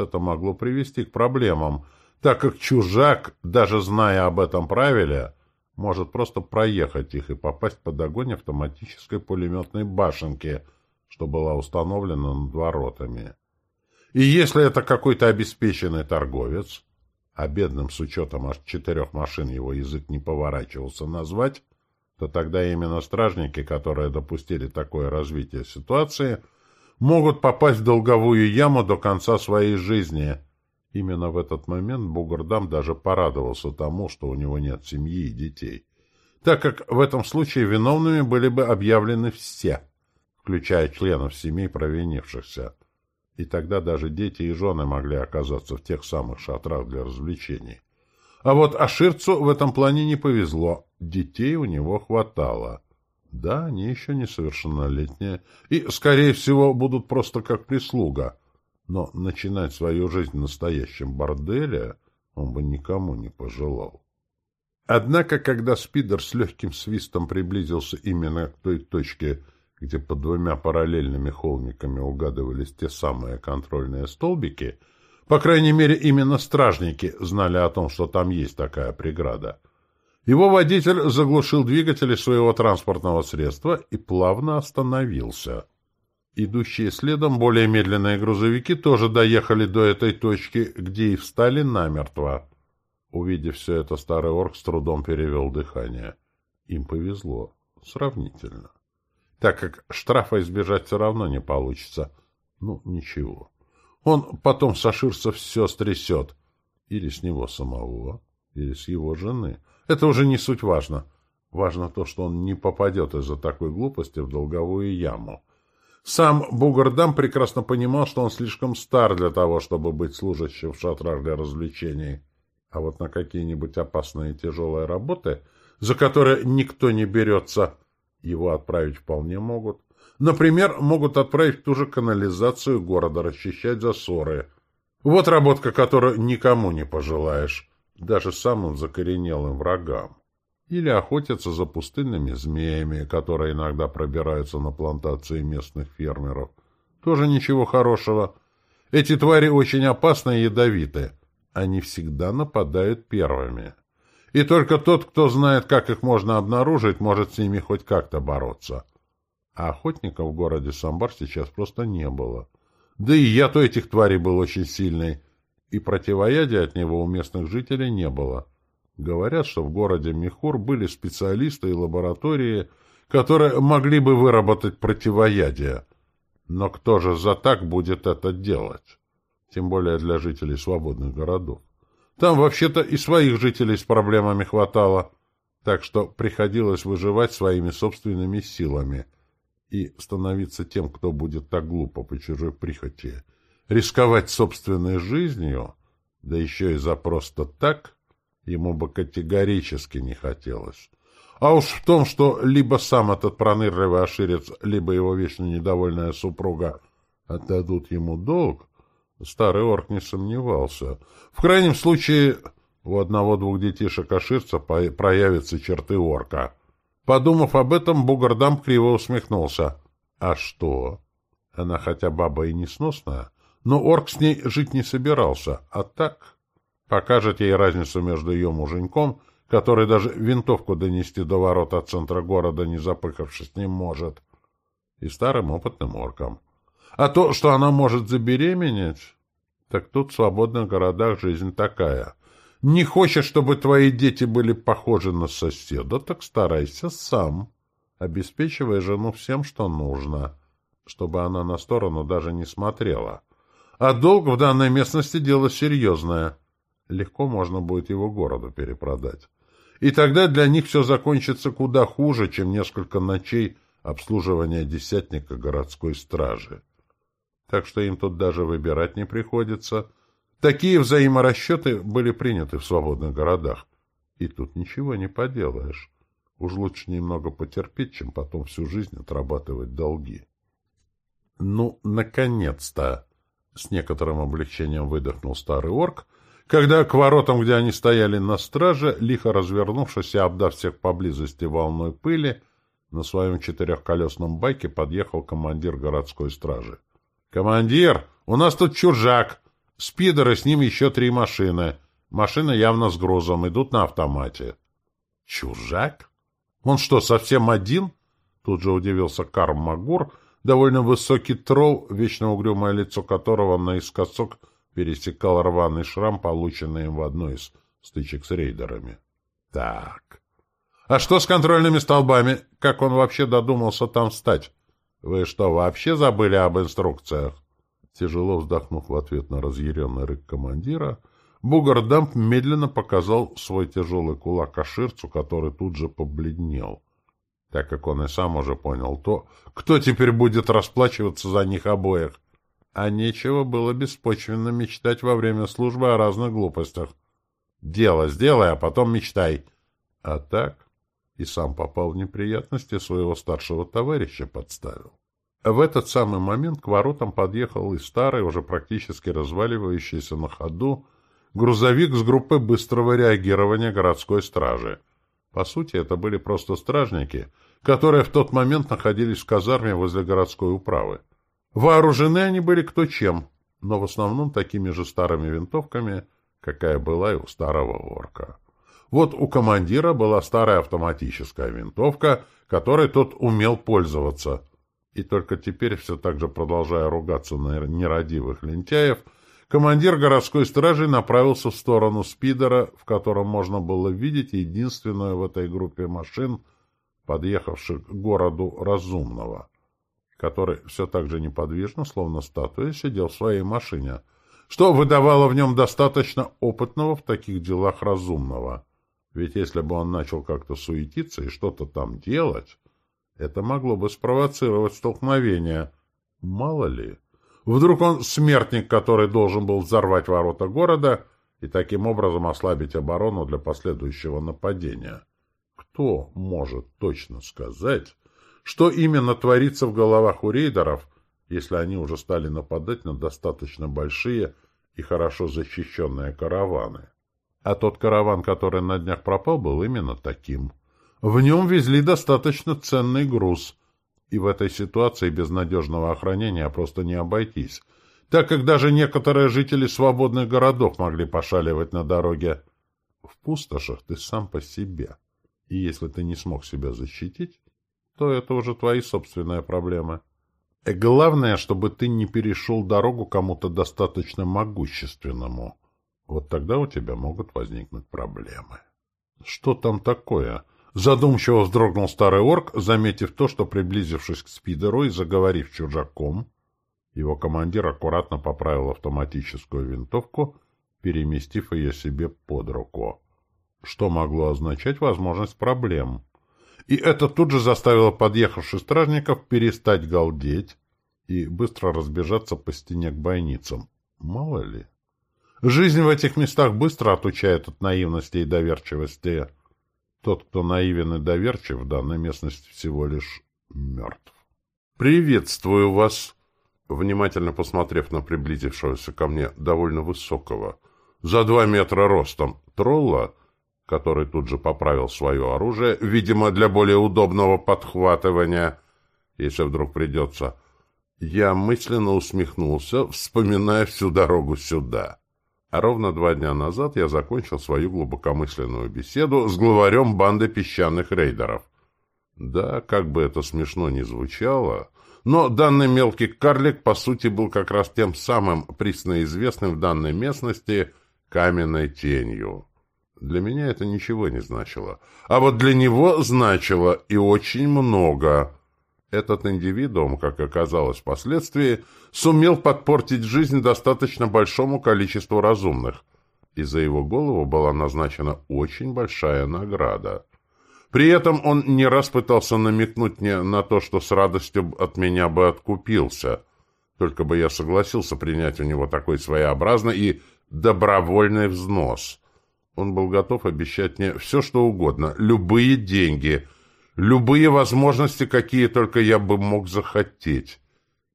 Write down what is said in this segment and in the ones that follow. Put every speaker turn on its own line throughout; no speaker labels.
это могло привести к проблемам, так как чужак, даже зная об этом правиле, может просто проехать их и попасть под огонь автоматической пулеметной башенки, что была установлена над воротами. И если это какой-то обеспеченный торговец, а бедным с учетом аж четырех машин его язык не поворачивался назвать, то тогда именно стражники, которые допустили такое развитие ситуации, могут попасть в долговую яму до конца своей жизни. Именно в этот момент Бугурдам даже порадовался тому, что у него нет семьи и детей, так как в этом случае виновными были бы объявлены все, включая членов семей провинившихся. И тогда даже дети и жены могли оказаться в тех самых шатрах для развлечений. А вот Аширцу в этом плане не повезло. Детей у него хватало. Да, они еще несовершеннолетние и, скорее всего, будут просто как прислуга. Но начинать свою жизнь в настоящем борделе он бы никому не пожелал. Однако, когда Спидер с легким свистом приблизился именно к той точке, где под двумя параллельными холмиками угадывались те самые контрольные столбики, по крайней мере, именно стражники знали о том, что там есть такая преграда. Его водитель заглушил двигатели своего транспортного средства и плавно остановился. Идущие следом более медленные грузовики тоже доехали до этой точки, где и встали намертво. Увидев все это, старый орк с трудом перевел дыхание. Им повезло. Сравнительно так как штрафа избежать все равно не получится. Ну, ничего. Он потом Саширца все стрясет. Или с него самого, или с его жены. Это уже не суть важно. Важно то, что он не попадет из-за такой глупости в долговую яму. Сам Бугардам прекрасно понимал, что он слишком стар для того, чтобы быть служащим в шатрах для развлечений. А вот на какие-нибудь опасные тяжелые работы, за которые никто не берется, его отправить вполне могут. Например, могут отправить в ту же канализацию города, расчищать засоры. Вот работка, которую никому не пожелаешь, даже самым закоренелым врагам. Или охотятся за пустынными змеями, которые иногда пробираются на плантации местных фермеров. Тоже ничего хорошего. Эти твари очень опасны и ядовиты. Они всегда нападают первыми. И только тот, кто знает, как их можно обнаружить, может с ними хоть как-то бороться. А охотников в городе Самбар сейчас просто не было. Да и я-то этих тварей был очень сильный, и противоядия от него у местных жителей не было. Говорят, что в городе Михур были специалисты и лаборатории, которые могли бы выработать противоядие. Но кто же за так будет это делать? Тем более для жителей свободных городов. Там вообще-то и своих жителей с проблемами хватало, так что приходилось выживать своими собственными силами и становиться тем, кто будет так глупо по чужой прихоти. Рисковать собственной жизнью, да еще и за просто так, ему бы категорически не хотелось. А уж в том, что либо сам этот пронырливый оширец, либо его вечно недовольная супруга отдадут ему долг, Старый орк не сомневался. В крайнем случае, у одного-двух детишек-аширца проявятся черты орка. Подумав об этом, Бугардам криво усмехнулся. А что? Она хотя баба и несносная, но орк с ней жить не собирался, а так покажет ей разницу между ее муженьком, который даже винтовку донести до ворот от центра города, не запыхавшись, не может, и старым опытным орком. А то, что она может забеременеть, так тут в свободных городах жизнь такая. Не хочешь, чтобы твои дети были похожи на соседа, так старайся сам. Обеспечивай жену всем, что нужно, чтобы она на сторону даже не смотрела. А долг в данной местности дело серьезное. Легко можно будет его городу перепродать. И тогда для них все закончится куда хуже, чем несколько ночей обслуживания десятника городской стражи так что им тут даже выбирать не приходится. Такие взаиморасчеты были приняты в свободных городах. И тут ничего не поделаешь. Уж лучше немного потерпеть, чем потом всю жизнь отрабатывать долги. Ну, наконец-то! С некоторым облегчением выдохнул старый орк, когда к воротам, где они стояли на страже, лихо развернувшись и обдав всех поблизости волной пыли, на своем четырехколесном байке подъехал командир городской стражи. «Командир, у нас тут чужак!» Спидер и с ним еще три машины. Машины явно с грузом, идут на автомате. Чужак? Он что, совсем один? Тут же удивился Карм Магур, довольно высокий тролл, вечно угрюмое лицо которого наискосок пересекал рваный шрам, полученный им в одной из стычек с рейдерами. Так. А что с контрольными столбами? Как он вообще додумался там встать? Вы что, вообще забыли об инструкциях? Тяжело вздохнув в ответ на разъяренный рык командира, Бугардамп медленно показал свой тяжелый кулак Аширцу, который тут же побледнел так как он и сам уже понял то, кто теперь будет расплачиваться за них обоих. А нечего было беспочвенно мечтать во время службы о разных глупостях. Дело сделай, а потом мечтай. А так и сам попал в неприятности, своего старшего товарища подставил. В этот самый момент к воротам подъехал и старый, уже практически разваливающийся на ходу, грузовик с группой быстрого реагирования городской стражи — по сути, это были просто стражники, которые в тот момент находились в казарме возле городской управы. Вооружены они были кто чем, но в основном такими же старыми винтовками, какая была и у старого орка. Вот у командира была старая автоматическая винтовка, которой тот умел пользоваться. И только теперь, все так же продолжая ругаться на нерадивых лентяев, командир городской стражи направился в сторону спидера, в котором можно было видеть единственную в этой группе машин, подъехавших к городу Разумного, который все так же неподвижно, словно статуя, сидел в своей машине, что выдавало в нем достаточно опытного в таких делах Разумного. Ведь если бы он начал как-то суетиться и что-то там делать, это могло бы спровоцировать столкновение. Мало ли... Вдруг он смертник, который должен был взорвать ворота города и таким образом ослабить оборону для последующего нападения. Кто может точно сказать, что именно творится в головах у рейдеров, если они уже стали нападать на достаточно большие и хорошо защищенные караваны? А тот караван, который на днях пропал, был именно таким. В нем везли достаточно ценный груз — и в этой ситуации без надежного охранения просто не обойтись, так как даже некоторые жители свободных городов могли пошаливать на дороге. В пустошах ты сам по себе, и если ты не смог себя защитить, то это уже твои собственные проблемы. И главное, чтобы ты не перешел дорогу кому-то достаточно могущественному. Вот тогда у тебя могут возникнуть проблемы. Что там такое? — Задумчиво вздрогнул старый орк, заметив то, что, приблизившись к спидеру и заговорив чужаком, его командир аккуратно поправил автоматическую винтовку, переместив ее себе под руку, что могло означать возможность проблем. И это тут же заставило подъехавших стражников перестать галдеть и быстро разбежаться по стене к бойницам. Мало ли. Жизнь в этих местах быстро отучает от наивности и доверчивости. Тот, кто наивен и доверчив, в данной местности всего лишь мертв. «Приветствую вас!» Внимательно посмотрев на приблизившегося ко мне довольно высокого, за два метра ростом, тролла, который тут же поправил свое оружие, видимо, для более удобного подхватывания, если вдруг придется, я мысленно усмехнулся, вспоминая всю дорогу сюда. А ровно два дня назад я закончил свою глубокомысленную беседу с главарем банды песчаных рейдеров. Да, как бы это смешно ни звучало, но данный мелкий карлик, по сути, был как раз тем самым присно в данной местности каменной тенью. Для меня это ничего не значило. А вот для него значило и очень много. Этот индивидуум, как оказалось впоследствии, сумел подпортить жизнь достаточно большому количеству разумных, и за его голову была назначена очень большая награда. При этом он не раз пытался намекнуть мне на то, что с радостью от меня бы откупился, только бы я согласился принять у него такой своеобразный и добровольный взнос. Он был готов обещать мне все, что угодно, любые деньги — любые возможности, какие только я бы мог захотеть.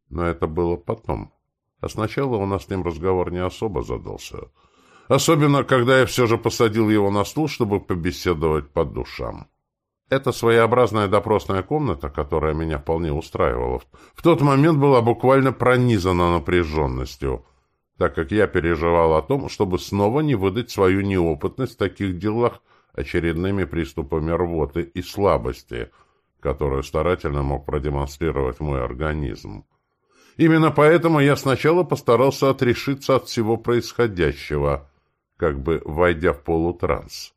Но это было потом. А сначала у нас с ним разговор не особо задался. Особенно, когда я все же посадил его на стул, чтобы побеседовать по душам. Эта своеобразная допросная комната, которая меня вполне устраивала, в тот момент была буквально пронизана напряженностью, так как я переживал о том, чтобы снова не выдать свою неопытность в таких делах очередными приступами рвоты и слабости, которую старательно мог продемонстрировать мой организм. Именно поэтому я сначала постарался отрешиться от всего происходящего, как бы войдя в полутранс.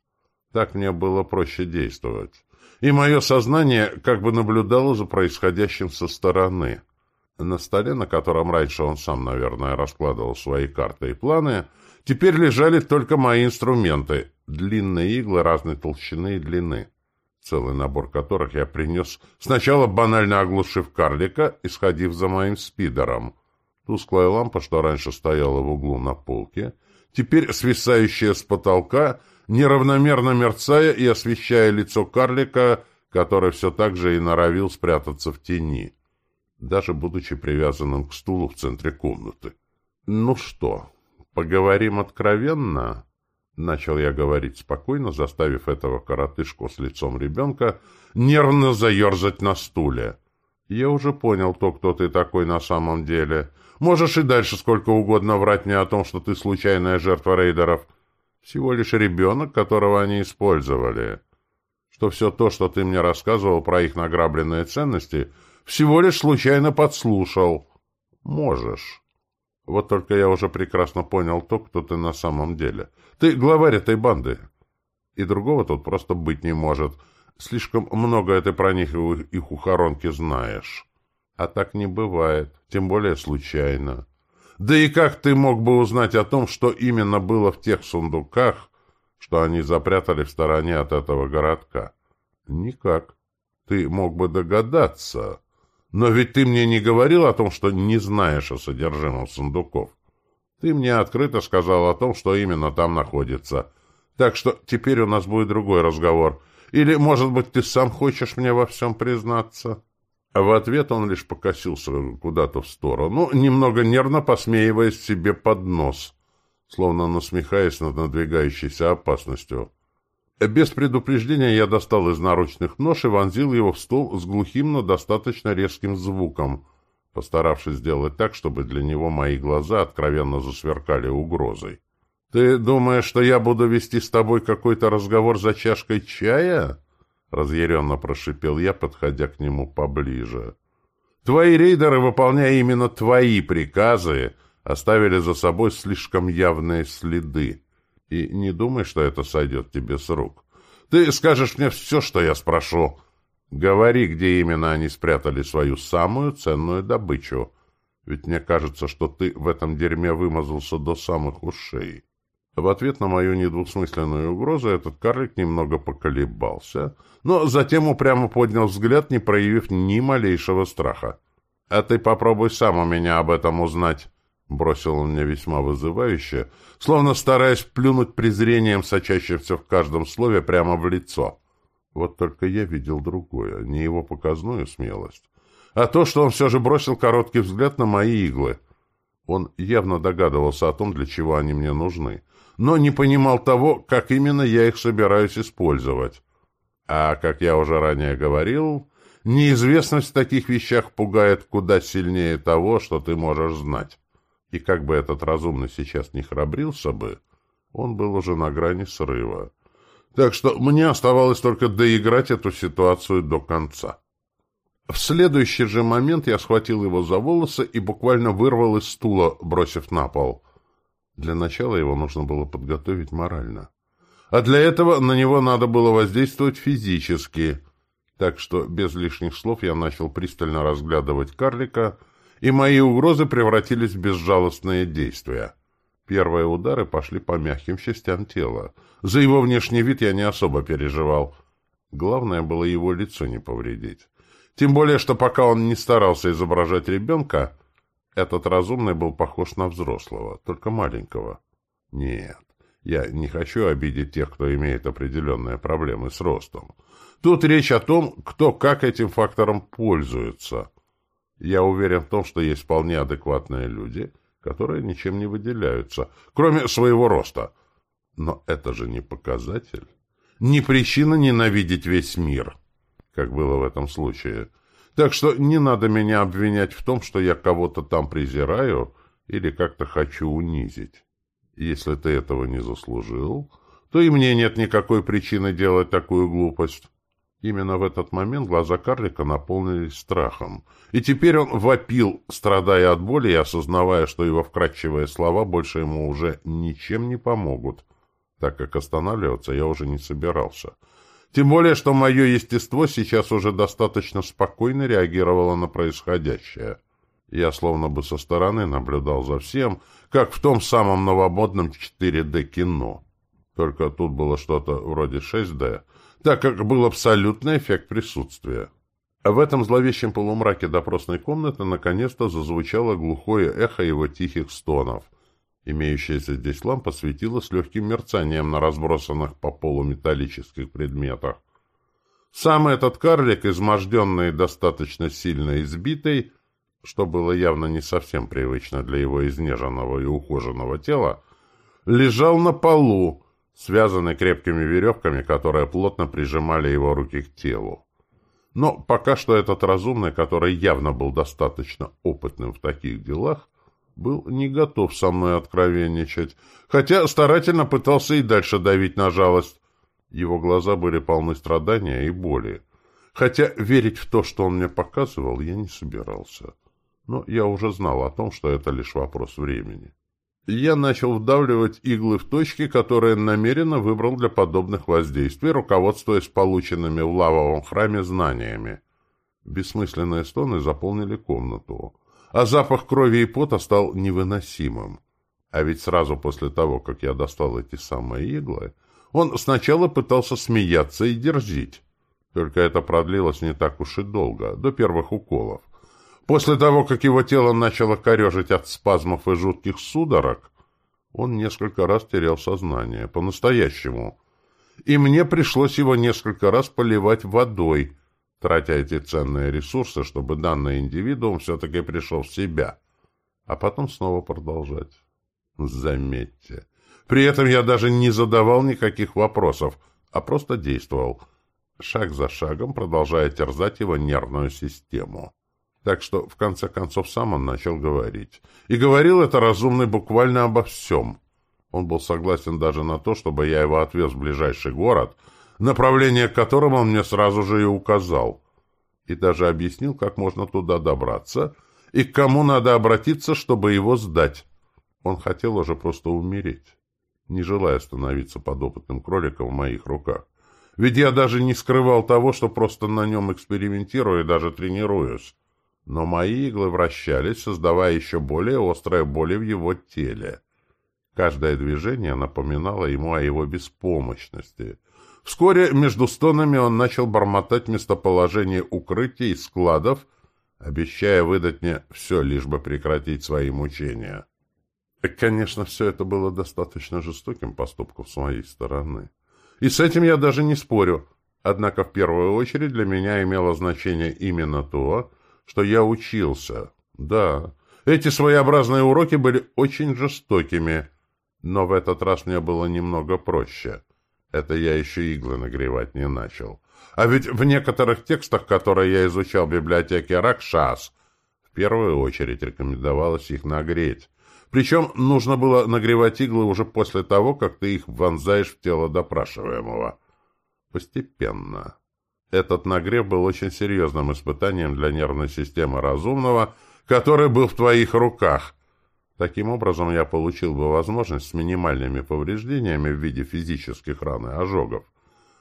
Так мне было проще действовать. И мое сознание как бы наблюдало за происходящим со стороны. На столе, на котором раньше он сам, наверное, раскладывал свои карты и планы, теперь лежали только мои инструменты, длинные иглы разной толщины и длины, целый набор которых я принес, сначала банально оглушив карлика и сходив за моим спидером. Тусклая лампа, что раньше стояла в углу на полке, теперь свисающая с потолка, неравномерно мерцая и освещая лицо карлика, который все так же и норовил спрятаться в тени даже будучи привязанным к стулу в центре комнаты. «Ну что, поговорим откровенно?» Начал я говорить спокойно, заставив этого коротышку с лицом ребенка нервно заерзать на стуле. «Я уже понял то, кто ты такой на самом деле. Можешь и дальше сколько угодно врать мне о том, что ты случайная жертва рейдеров. Всего лишь ребенок, которого они использовали. Что все то, что ты мне рассказывал про их награбленные ценности — всего лишь случайно подслушал. Можешь. Вот только я уже прекрасно понял то, кто ты на самом деле. Ты главарь этой банды. И другого тут просто быть не может. Слишком много ты про них и ухоронки знаешь. А так не бывает, тем более случайно. Да и как ты мог бы узнать о том, что именно было в тех сундуках, что они запрятали в стороне от этого городка? Никак. Ты мог бы догадаться. Но ведь ты мне не говорил о том, что не знаешь о содержимом сундуков. Ты мне открыто сказал о том, что именно там находится. Так что теперь у нас будет другой разговор. Или, может быть, ты сам хочешь мне во всем признаться?» А в ответ он лишь покосился куда-то в сторону, немного нервно посмеиваясь себе под нос, словно насмехаясь над надвигающейся опасностью. Без предупреждения я достал из наручных нож и вонзил его в стол с глухим, но достаточно резким звуком, постаравшись сделать так, чтобы для него мои глаза откровенно засверкали угрозой. «Ты думаешь, что я буду вести с тобой какой-то разговор за чашкой чая?» — разъяренно прошипел я, подходя к нему поближе. «Твои рейдеры, выполняя именно твои приказы, оставили за собой слишком явные следы. И не думай, что это сойдет тебе с рук. Ты скажешь мне все, что я спрошу. Говори, где именно они спрятали свою самую ценную добычу. Ведь мне кажется, что ты в этом дерьме вымазался до самых ушей. В ответ на мою недвусмысленную угрозу этот карлик немного поколебался, но затем упрямо поднял взгляд, не проявив ни малейшего страха. — А ты попробуй сам у меня об этом узнать. — бросил он мне весьма вызывающе, словно стараясь плюнуть презрением, сочащимся в каждом слове, прямо в лицо. Вот только я видел другое, не его показную смелость, а то, что он все же бросил короткий взгляд на мои иглы. Он явно догадывался о том, для чего они мне нужны, но не понимал того, как именно я их собираюсь использовать. А, как я уже ранее говорил, неизвестность в таких вещах пугает куда сильнее того, что ты можешь знать. И как бы этот разумный сейчас не храбрился бы, он был уже на грани срыва. Так что мне оставалось только доиграть эту ситуацию до конца. В следующий же момент я схватил его за волосы и буквально вырвал из стула, бросив на пол. Для начала его нужно было подготовить морально. А для этого на него надо было воздействовать физически. Так что без лишних слов я начал пристально разглядывать карлика — и мои угрозы превратились в безжалостные действия. Первые удары пошли по мягким частям тела. За его внешний вид я не особо переживал. Главное было его лицо не повредить. Тем более, что пока он не старался изображать ребенка, этот разумный был похож на взрослого, только маленького. Нет, я не хочу обидеть тех, кто имеет определенные проблемы с ростом. Тут речь о том, кто как этим фактором пользуется. Я уверен в том, что есть вполне адекватные люди, которые ничем не выделяются, кроме своего роста. Но это же не показатель, не причина ненавидеть весь мир, как было в этом случае. Так что не надо меня обвинять в том, что я кого-то там презираю или как-то хочу унизить. Если ты этого не заслужил, то и мне нет никакой причины делать такую глупость. Именно в этот момент глаза карлика наполнились страхом. И теперь он вопил, страдая от боли и осознавая, что его вкрадчивые слова больше ему уже ничем не помогут, так как останавливаться я уже не собирался. Тем более, что мое естество сейчас уже достаточно спокойно реагировало на происходящее. Я словно бы со стороны наблюдал за всем, как в том самом новомодном 4D кино. Только тут было что-то вроде 6D — так как был абсолютный эффект присутствия. А в этом зловещем полумраке допросной комнаты наконец-то зазвучало глухое эхо его тихих стонов. Имеющаяся здесь лампа светила с легким мерцанием на разбросанных по полу металлических предметах. Сам этот карлик, изможденный достаточно сильно избитый, что было явно не совсем привычно для его изнеженного и ухоженного тела, лежал на полу, связанный крепкими веревками, которые плотно прижимали его руки к телу. Но пока что этот разумный, который явно был достаточно опытным в таких делах, был не готов со мной откровенничать, хотя старательно пытался и дальше давить на жалость. Его глаза были полны страдания и боли. Хотя верить в то, что он мне показывал, я не собирался. Но я уже знал о том, что это лишь вопрос времени. Я начал вдавливать иглы в точки, которые намеренно выбрал для подобных воздействий, руководствуясь полученными в лавовом храме знаниями. Бессмысленные стоны заполнили комнату, а запах крови и пота стал невыносимым. А ведь сразу после того, как я достал эти самые иглы, он сначала пытался смеяться и дерзить. Только это продлилось не так уж и долго, до первых уколов. После того, как его тело начало корежить от спазмов и жутких судорог, он несколько раз терял сознание, по-настоящему. И мне пришлось его несколько раз поливать водой, тратя эти ценные ресурсы, чтобы данный индивидуум все-таки пришел в себя, а потом снова продолжать. Заметьте. При этом я даже не задавал никаких вопросов, а просто действовал, шаг за шагом продолжая терзать его нервную систему. Так что, в конце концов, сам он начал говорить. И говорил это разумный буквально обо всем. Он был согласен даже на то, чтобы я его отвез в ближайший город, направление к которому он мне сразу же и указал. И даже объяснил, как можно туда добраться и к кому надо обратиться, чтобы его сдать. Он хотел уже просто умереть, не желая становиться подопытным кроликом в моих руках. Ведь я даже не скрывал того, что просто на нем экспериментирую и даже тренируюсь но мои иглы вращались, создавая еще более острые боли в его теле. Каждое движение напоминало ему о его беспомощности. Вскоре между стонами он начал бормотать местоположение укрытий и складов, обещая выдать мне все, лишь бы прекратить свои мучения. Конечно, все это было достаточно жестоким поступком с моей стороны. И с этим я даже не спорю. Однако в первую очередь для меня имело значение именно то, что я учился. Да, эти своеобразные уроки были очень жестокими, но в этот раз мне было немного проще. Это я еще иглы нагревать не начал. А ведь в некоторых текстах, которые я изучал в библиотеке Ракшас, в первую очередь рекомендовалось их нагреть. Причем нужно было нагревать иглы уже после того, как ты их вонзаешь в тело допрашиваемого. Постепенно. Этот нагрев был очень серьезным испытанием для нервной системы разумного, который был в твоих руках. Таким образом, я получил бы возможность с минимальными повреждениями в виде физических ран и ожогов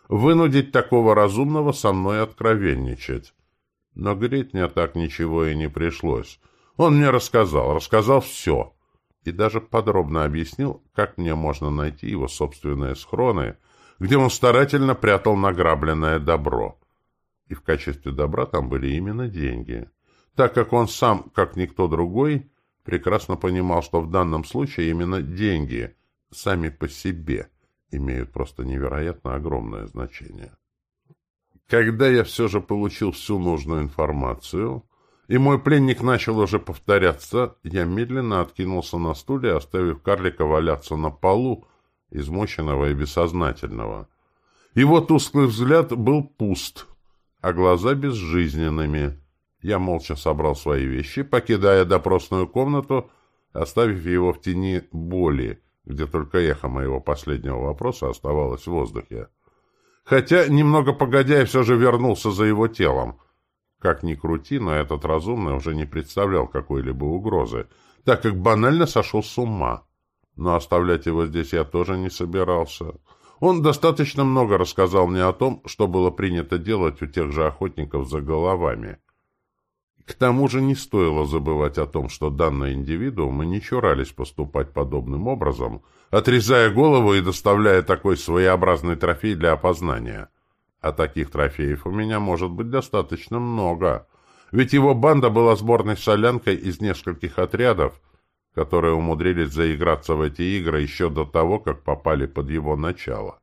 вынудить такого разумного со мной откровенничать. Но греть мне так ничего и не пришлось. Он мне рассказал, рассказал все. И даже подробно объяснил, как мне можно найти его собственные схроны, где он старательно прятал награбленное добро. И в качестве добра там были именно деньги. Так как он сам, как никто другой, прекрасно понимал, что в данном случае именно деньги сами по себе имеют просто невероятно огромное значение. Когда я все же получил всю нужную информацию, и мой пленник начал уже повторяться, я медленно откинулся на стуле, оставив карлика валяться на полу, измученного и бессознательного. Его тусклый взгляд был пуст, а глаза безжизненными. Я молча собрал свои вещи, покидая допросную комнату, оставив его в тени боли, где только эхо моего последнего вопроса оставалось в воздухе. Хотя, немного погодя, я все же вернулся за его телом. Как ни крути, но этот разумный уже не представлял какой-либо угрозы, так как банально сошел с ума. Но оставлять его здесь я тоже не собирался. Он достаточно много рассказал мне о том, что было принято делать у тех же охотников за головами. К тому же не стоило забывать о том, что данные индивидуумы не чурались поступать подобным образом, отрезая голову и доставляя такой своеобразный трофей для опознания. А таких трофеев у меня может быть достаточно много, ведь его банда была сборной солянкой из нескольких отрядов, которые умудрились заиграться в эти игры еще до того, как попали под его начало.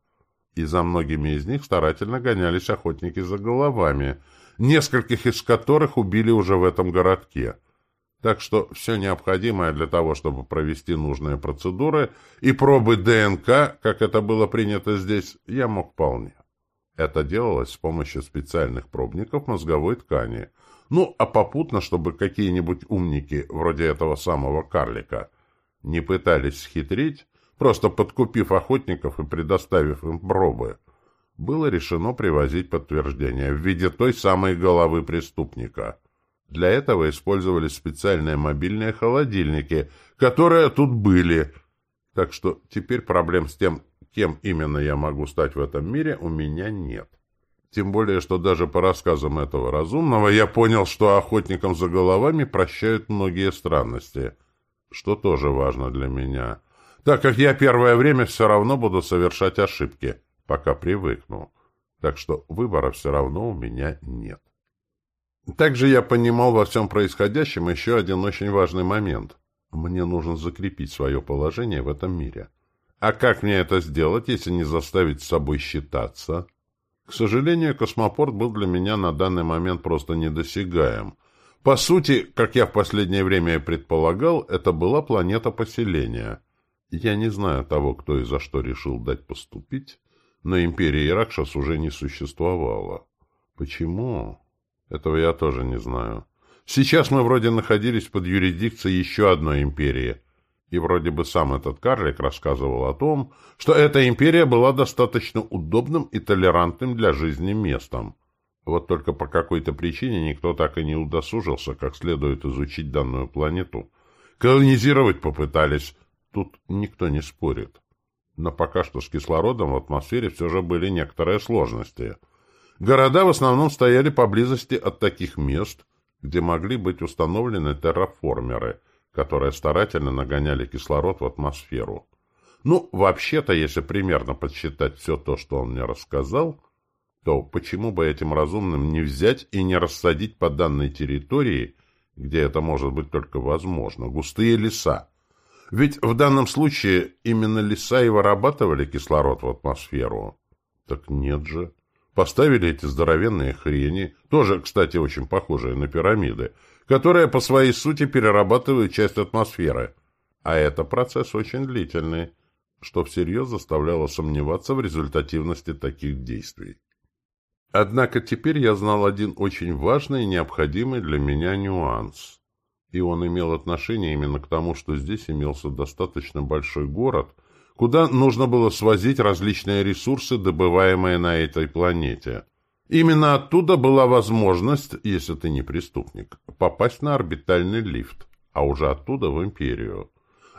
И за многими из них старательно гонялись охотники за головами, нескольких из которых убили уже в этом городке. Так что все необходимое для того, чтобы провести нужные процедуры и пробы ДНК, как это было принято здесь, я мог вполне. Это делалось с помощью специальных пробников мозговой ткани – ну, а попутно, чтобы какие-нибудь умники, вроде этого самого карлика, не пытались схитрить, просто подкупив охотников и предоставив им пробы, было решено привозить подтверждение в виде той самой головы преступника. Для этого использовались специальные мобильные холодильники, которые тут были. Так что теперь проблем с тем, кем именно я могу стать в этом мире, у меня нет. Тем более, что даже по рассказам этого разумного я понял, что охотникам за головами прощают многие странности, что тоже важно для меня, так как я первое время все равно буду совершать ошибки, пока привыкну. Так что выбора все равно у меня нет. Также я понимал во всем происходящем еще один очень важный момент. Мне нужно закрепить свое положение в этом мире. А как мне это сделать, если не заставить с собой считаться? К сожалению, космопорт был для меня на данный момент просто недосягаем. По сути, как я в последнее время и предполагал, это была планета поселения. Я не знаю того, кто и за что решил дать поступить, но империи Иракшас уже не существовало. Почему? Этого я тоже не знаю. Сейчас мы вроде находились под юрисдикцией еще одной империи — и вроде бы сам этот карлик рассказывал о том, что эта империя была достаточно удобным и толерантным для жизни местом. Вот только по какой-то причине никто так и не удосужился как следует изучить данную планету. Колонизировать попытались, тут никто не спорит. Но пока что с кислородом в атмосфере все же были некоторые сложности. Города в основном стояли поблизости от таких мест, где могли быть установлены терраформеры – которые старательно нагоняли кислород в атмосферу. Ну, вообще-то, если примерно подсчитать все то, что он мне рассказал, то почему бы этим разумным не взять и не рассадить по данной территории, где это может быть только возможно, густые леса? Ведь в данном случае именно леса и вырабатывали кислород в атмосферу. Так нет же. Поставили эти здоровенные хрени, тоже, кстати, очень похожие на пирамиды, которые по своей сути перерабатывают часть атмосферы. А это процесс очень длительный, что всерьез заставляло сомневаться в результативности таких действий. Однако теперь я знал один очень важный и необходимый для меня нюанс. И он имел отношение именно к тому, что здесь имелся достаточно большой город, куда нужно было свозить различные ресурсы, добываемые на этой планете. Именно оттуда была возможность, если ты не преступник, попасть на орбитальный лифт, а уже оттуда в Империю.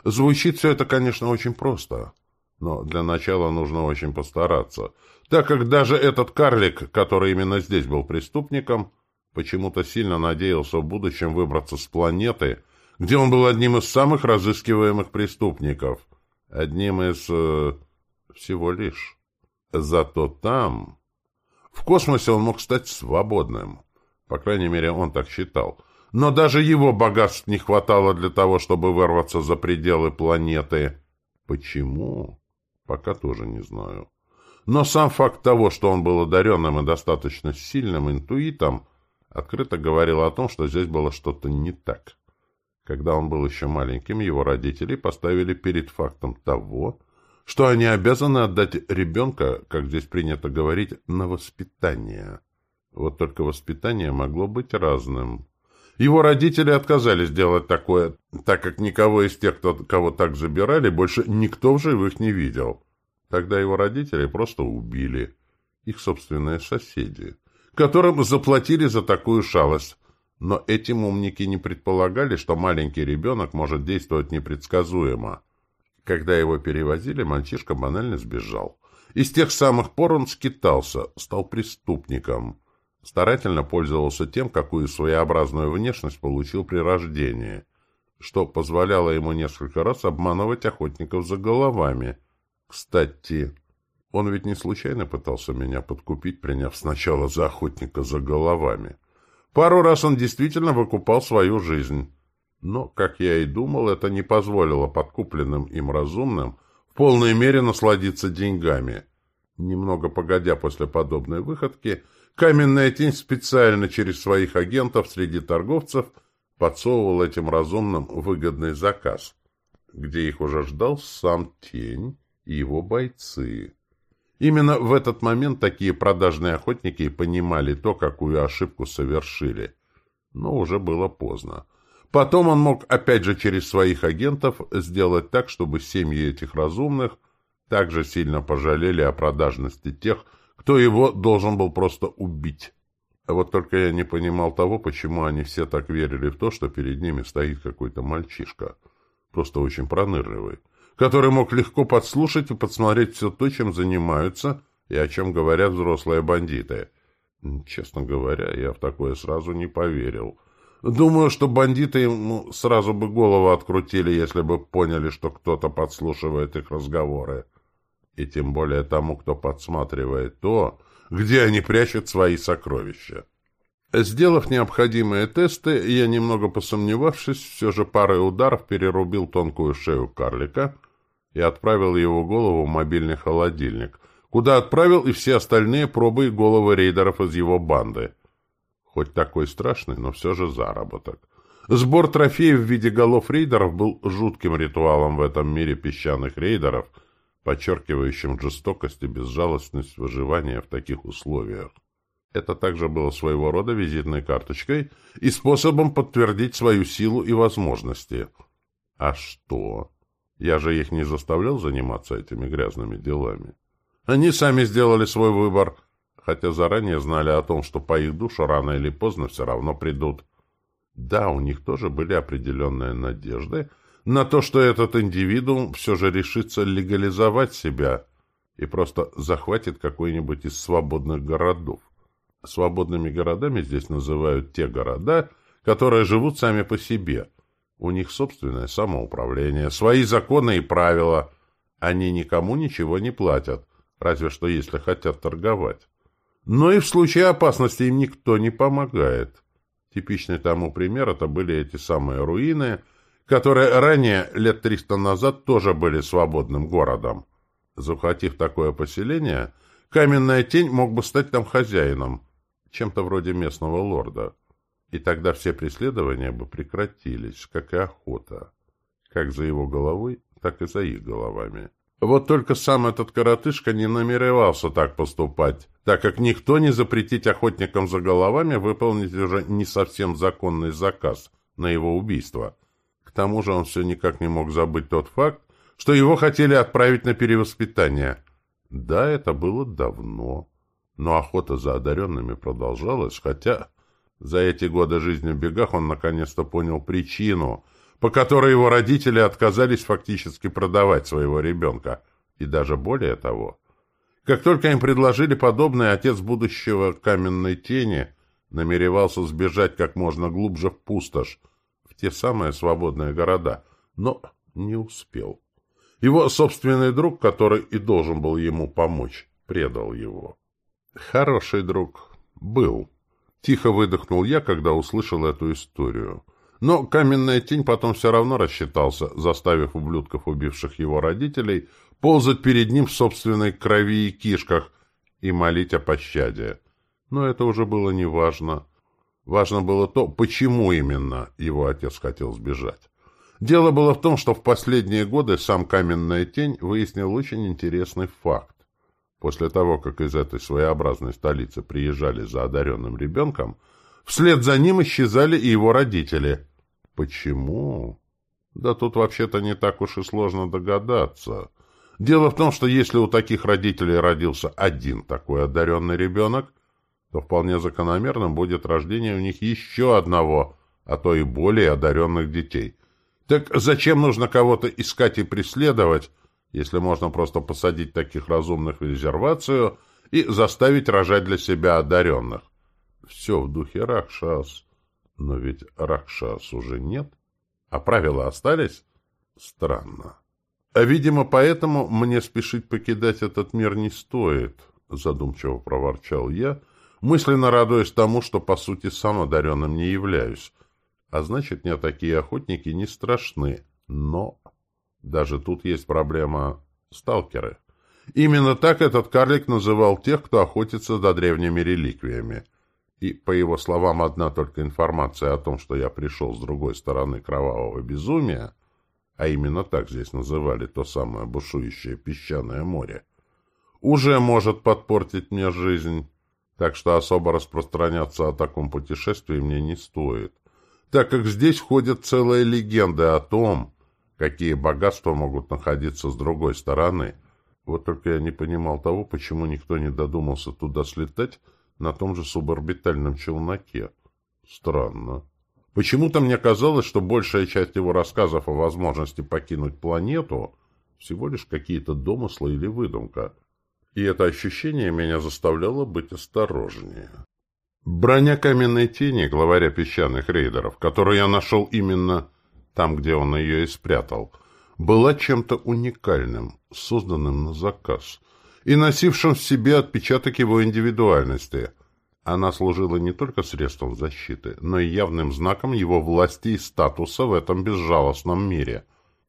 Звучит все это, конечно, очень просто, но для начала нужно очень постараться, так как даже этот карлик, который именно здесь был преступником, почему-то сильно надеялся в будущем выбраться с планеты, где он был одним из самых разыскиваемых преступников, одним из... Э, всего лишь. Зато там... В космосе он мог стать свободным. По крайней мере, он так считал. Но даже его богатств не хватало для того, чтобы вырваться за пределы планеты. Почему? Пока тоже не знаю. Но сам факт того, что он был одаренным и достаточно сильным интуитом, открыто говорил о том, что здесь было что-то не так. Когда он был еще маленьким, его родители поставили перед фактом того, что они обязаны отдать ребенка, как здесь принято говорить, на воспитание. Вот только воспитание могло быть разным. Его родители отказались делать такое, так как никого из тех, кто, кого так забирали, больше никто в живых не видел. Тогда его родители просто убили. Их собственные соседи, которым заплатили за такую шалость. Но этим умники не предполагали, что маленький ребенок может действовать непредсказуемо. Когда его перевозили, мальчишка банально сбежал. И с тех самых пор он скитался, стал преступником. Старательно пользовался тем, какую своеобразную внешность получил при рождении, что позволяло ему несколько раз обманывать охотников за головами. Кстати, он ведь не случайно пытался меня подкупить, приняв сначала за охотника за головами. Пару раз он действительно выкупал свою жизнь. Но, как я и думал, это не позволило подкупленным им разумным в полной мере насладиться деньгами. Немного погодя после подобной выходки, каменная тень специально через своих агентов среди торговцев подсовывал этим разумным выгодный заказ, где их уже ждал сам тень и его бойцы. Именно в этот момент такие продажные охотники понимали то, какую ошибку совершили. Но уже было поздно. Потом он мог, опять же, через своих агентов сделать так, чтобы семьи этих разумных также сильно пожалели о продажности тех, кто его должен был просто убить. А вот только я не понимал того, почему они все так верили в то, что перед ними стоит какой-то мальчишка, просто очень пронырливый, который мог легко подслушать и подсмотреть все то, чем занимаются и о чем говорят взрослые бандиты. Честно говоря, я в такое сразу не поверил. Думаю, что бандиты ему сразу бы голову открутили, если бы поняли, что кто-то подслушивает их разговоры. И тем более тому, кто подсматривает то, где они прячут свои сокровища. Сделав необходимые тесты, я, немного посомневавшись, все же парой ударов перерубил тонкую шею карлика и отправил его голову в мобильный холодильник, куда отправил и все остальные пробы и головы рейдеров из его банды. Хоть такой страшный, но все же заработок. Сбор трофеев в виде голов рейдеров был жутким ритуалом в этом мире песчаных рейдеров, подчеркивающим жестокость и безжалостность выживания в таких условиях. Это также было своего рода визитной карточкой и способом подтвердить свою силу и возможности. А что? Я же их не заставлял заниматься этими грязными делами. Они сами сделали свой выбор, хотя заранее знали о том, что по их душу рано или поздно все равно придут. Да, у них тоже были определенные надежды на то, что этот индивидуум все же решится легализовать себя и просто захватит какой-нибудь из свободных городов. Свободными городами здесь называют те города, которые живут сами по себе. У них собственное самоуправление, свои законы и правила. Они никому ничего не платят, разве что если хотят торговать. Но и в случае опасности им никто не помогает. Типичный тому пример это были эти самые руины, которые ранее, лет триста назад, тоже были свободным городом. Захватив такое поселение, каменная тень мог бы стать там хозяином, чем-то вроде местного лорда. И тогда все преследования бы прекратились, как и охота, как за его головой, так и за их головами. Вот только сам этот коротышка не намеревался так поступать, так как никто не запретить охотникам за головами выполнить уже не совсем законный заказ на его убийство. К тому же он все никак не мог забыть тот факт, что его хотели отправить на перевоспитание. Да, это было давно, но охота за одаренными продолжалась, хотя за эти годы жизни в бегах он наконец-то понял причину – по которой его родители отказались фактически продавать своего ребенка. И даже более того. Как только им предложили подобное, отец будущего каменной тени намеревался сбежать как можно глубже в пустошь, в те самые свободные города, но не успел. Его собственный друг, который и должен был ему помочь, предал его. Хороший друг. Был. Тихо выдохнул я, когда услышал эту историю. Но каменная тень потом все равно рассчитался, заставив ублюдков, убивших его родителей, ползать перед ним в собственной крови и кишках и молить о пощаде. Но это уже было не важно. Важно было то, почему именно его отец хотел сбежать. Дело было в том, что в последние годы сам Каменная Тень выяснил очень интересный факт. После того, как из этой своеобразной столицы приезжали за одаренным ребенком, Вслед за ним исчезали и его родители. Почему? Да тут вообще-то не так уж и сложно догадаться. Дело в том, что если у таких родителей родился один такой одаренный ребенок, то вполне закономерным будет рождение у них еще одного, а то и более одаренных детей. Так зачем нужно кого-то искать и преследовать, если можно просто посадить таких разумных в резервацию и заставить рожать для себя одаренных? Все в духе Ракшас. Но ведь Ракшас уже нет. А правила остались? Странно. А, видимо, поэтому мне спешить покидать этот мир не стоит, задумчиво проворчал я, мысленно радуясь тому, что, по сути, сам одаренным не являюсь. А значит, мне такие охотники не страшны. Но даже тут есть проблема сталкеры. Именно так этот карлик называл тех, кто охотится за древними реликвиями. И, по его словам, одна только информация о том, что я пришел с другой стороны кровавого безумия, а именно так здесь называли то самое бушующее песчаное море, уже может подпортить мне жизнь, так что особо распространяться о таком путешествии мне не стоит, так как здесь ходят целые легенды о том, какие богатства могут находиться с другой стороны. Вот только я не понимал того, почему никто не додумался туда слетать на том же суборбитальном челноке. Странно. Почему-то мне казалось, что большая часть его рассказов о возможности покинуть планету всего лишь какие-то домыслы или выдумка. И это ощущение меня заставляло быть осторожнее. Броня каменной тени, главаря песчаных рейдеров, которую я нашел именно там, где он ее и спрятал, была чем-то уникальным, созданным на заказ, и носившим в себе отпечаток его индивидуальности – она служила не только средством защиты, но и явным знаком его власти и статуса в этом безжалостном мире,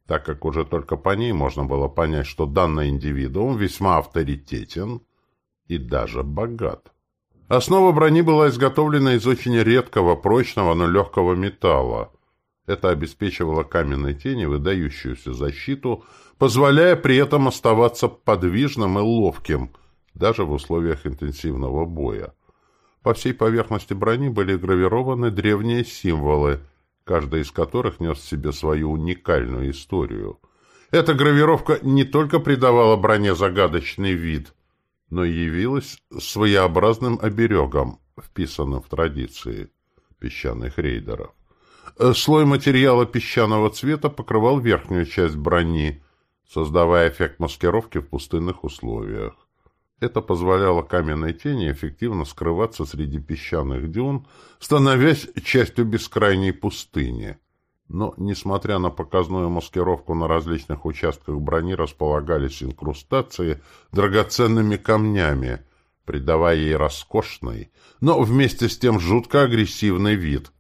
так как уже только по ней можно было понять, что данный индивидуум весьма авторитетен и даже богат. Основа брони была изготовлена из очень редкого, прочного, но легкого металла. Это обеспечивало каменной тени выдающуюся защиту, позволяя при этом оставаться подвижным и ловким, даже в условиях интенсивного боя. По всей поверхности брони были гравированы древние символы, каждый из которых нес в себе свою уникальную историю. Эта гравировка не только придавала броне загадочный вид, но и явилась своеобразным оберегом, вписанным в традиции песчаных рейдеров. Слой материала песчаного цвета покрывал верхнюю часть брони, создавая эффект маскировки в пустынных условиях. Это позволяло каменной тени эффективно скрываться среди песчаных дюн, становясь частью бескрайней пустыни. Но, несмотря на показную маскировку на различных участках брони, располагались инкрустации драгоценными камнями, придавая ей роскошный, но вместе с тем жутко агрессивный вид.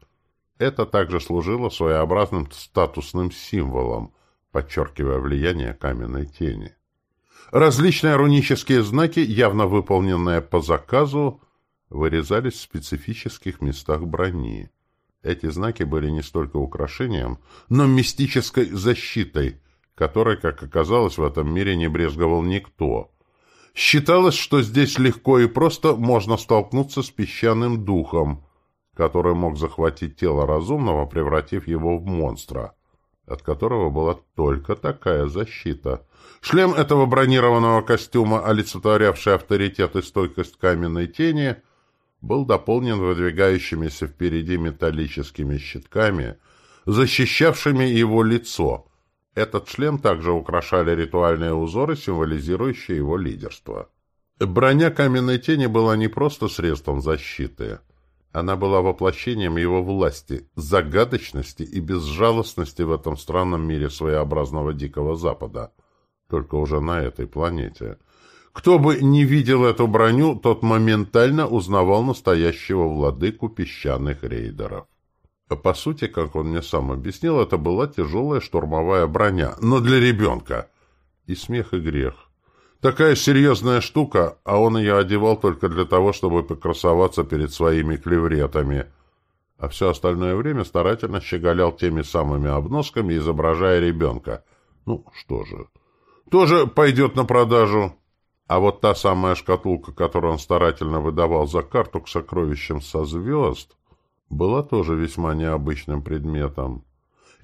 Это также служило своеобразным статусным символом, подчеркивая влияние каменной тени. Различные рунические знаки, явно выполненные по заказу, вырезались в специфических местах брони. Эти знаки были не столько украшением, но мистической защитой, которой, как оказалось, в этом мире не брезговал никто. Считалось, что здесь легко и просто можно столкнуться с песчаным духом, который мог захватить тело разумного, превратив его в монстра от которого была только такая защита. Шлем этого бронированного костюма, олицетворявший авторитет и стойкость каменной тени, был дополнен выдвигающимися впереди металлическими щитками, защищавшими его лицо. Этот шлем также украшали ритуальные узоры, символизирующие его лидерство. Броня каменной тени была не просто средством защиты — она была воплощением его власти, загадочности и безжалостности в этом странном мире своеобразного Дикого Запада. Только уже на этой планете. Кто бы не видел эту броню, тот моментально узнавал настоящего владыку песчаных рейдеров. По сути, как он мне сам объяснил, это была тяжелая штурмовая броня, но для ребенка. И смех, и грех. Такая серьезная штука, а он ее одевал только для того, чтобы покрасоваться перед своими клевретами. А все остальное время старательно щеголял теми самыми обносками, изображая ребенка. Ну, что же. Тоже пойдет на продажу. А вот та самая шкатулка, которую он старательно выдавал за карту к сокровищам со звезд, была тоже весьма необычным предметом.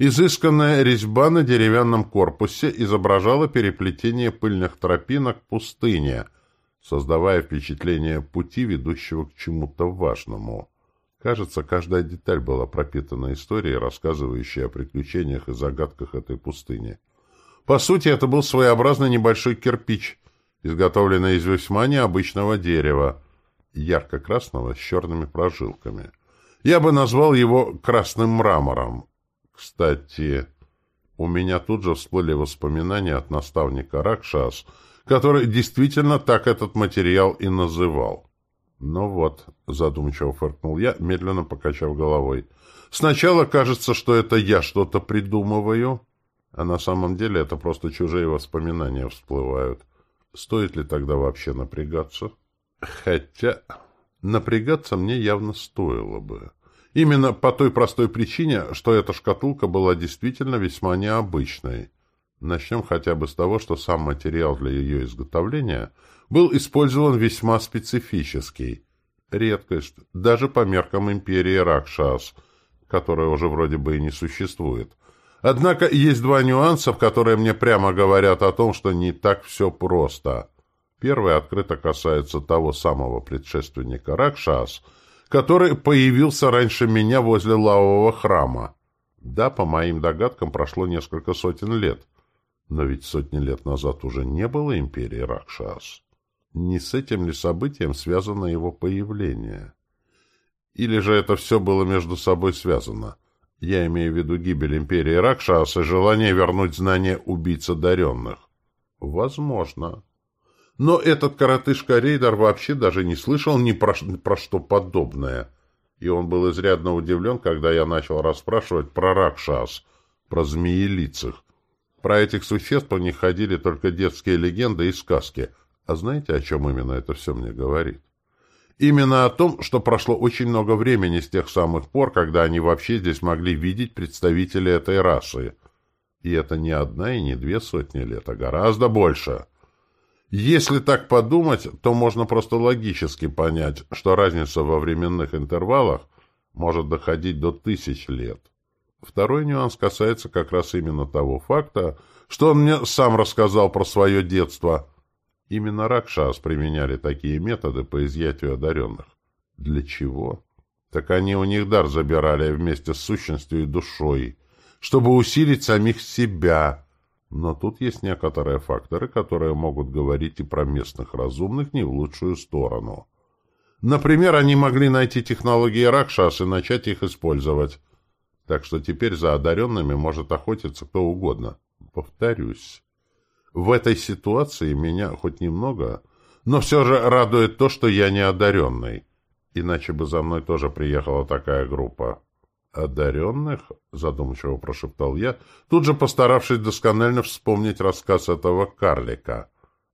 Изысканная резьба на деревянном корпусе изображала переплетение пыльных тропинок пустыне, создавая впечатление пути, ведущего к чему-то важному. Кажется, каждая деталь была пропитана историей, рассказывающей о приключениях и загадках этой пустыни. По сути, это был своеобразный небольшой кирпич, изготовленный из весьма необычного дерева, ярко-красного с черными прожилками. Я бы назвал его красным мрамором. Кстати, у меня тут же всплыли воспоминания от наставника Ракшас, который действительно так этот материал и называл. «Ну вот», — задумчиво фыркнул я, медленно покачав головой. «Сначала кажется, что это я что-то придумываю, а на самом деле это просто чужие воспоминания всплывают. Стоит ли тогда вообще напрягаться? Хотя напрягаться мне явно стоило бы. Именно по той простой причине, что эта шкатулка была действительно весьма необычной. Начнем хотя бы с того, что сам материал для ее изготовления — был использован весьма специфический. Редкость, даже по меркам империи Ракшас, которая уже вроде бы и не существует. Однако есть два нюанса, которые мне прямо говорят о том, что не так все просто. Первый открыто касается того самого предшественника Ракшас, который появился раньше меня возле лавового храма. Да, по моим догадкам, прошло несколько сотен лет. Но ведь сотни лет назад уже не было империи Ракшас. Не с этим ли событием связано его появление? Или же это все было между собой связано? Я имею в виду гибель империи Ракшас и желание вернуть знания убийц одаренных. Возможно. Но этот коротышка-рейдер вообще даже не слышал ни про, про что подобное. И он был изрядно удивлен, когда я начал расспрашивать про Ракшас, про змеелицых. Про этих существ у них ходили только детские легенды и сказки, а знаете, о чем именно это все мне говорит? Именно о том, что прошло очень много времени с тех самых пор, когда они вообще здесь могли видеть представителей этой расы. И это не одна и не две сотни лет, а гораздо больше. Если так подумать, то можно просто логически понять, что разница во временных интервалах может доходить до тысяч лет. Второй нюанс касается как раз именно того факта, что он мне сам рассказал про свое детство – Именно Ракшас применяли такие методы по изъятию одаренных. Для чего? Так они у них дар забирали вместе с сущностью и душой, чтобы усилить самих себя. Но тут есть некоторые факторы, которые могут говорить и про местных разумных не в лучшую сторону. Например, они могли найти технологии Ракшас и начать их использовать. Так что теперь за одаренными может охотиться кто угодно. Повторюсь. В этой ситуации меня хоть немного, но все же радует то, что я не одаренный. Иначе бы за мной тоже приехала такая группа. «Одаренных?» — задумчиво прошептал я, тут же постаравшись досконально вспомнить рассказ этого карлика.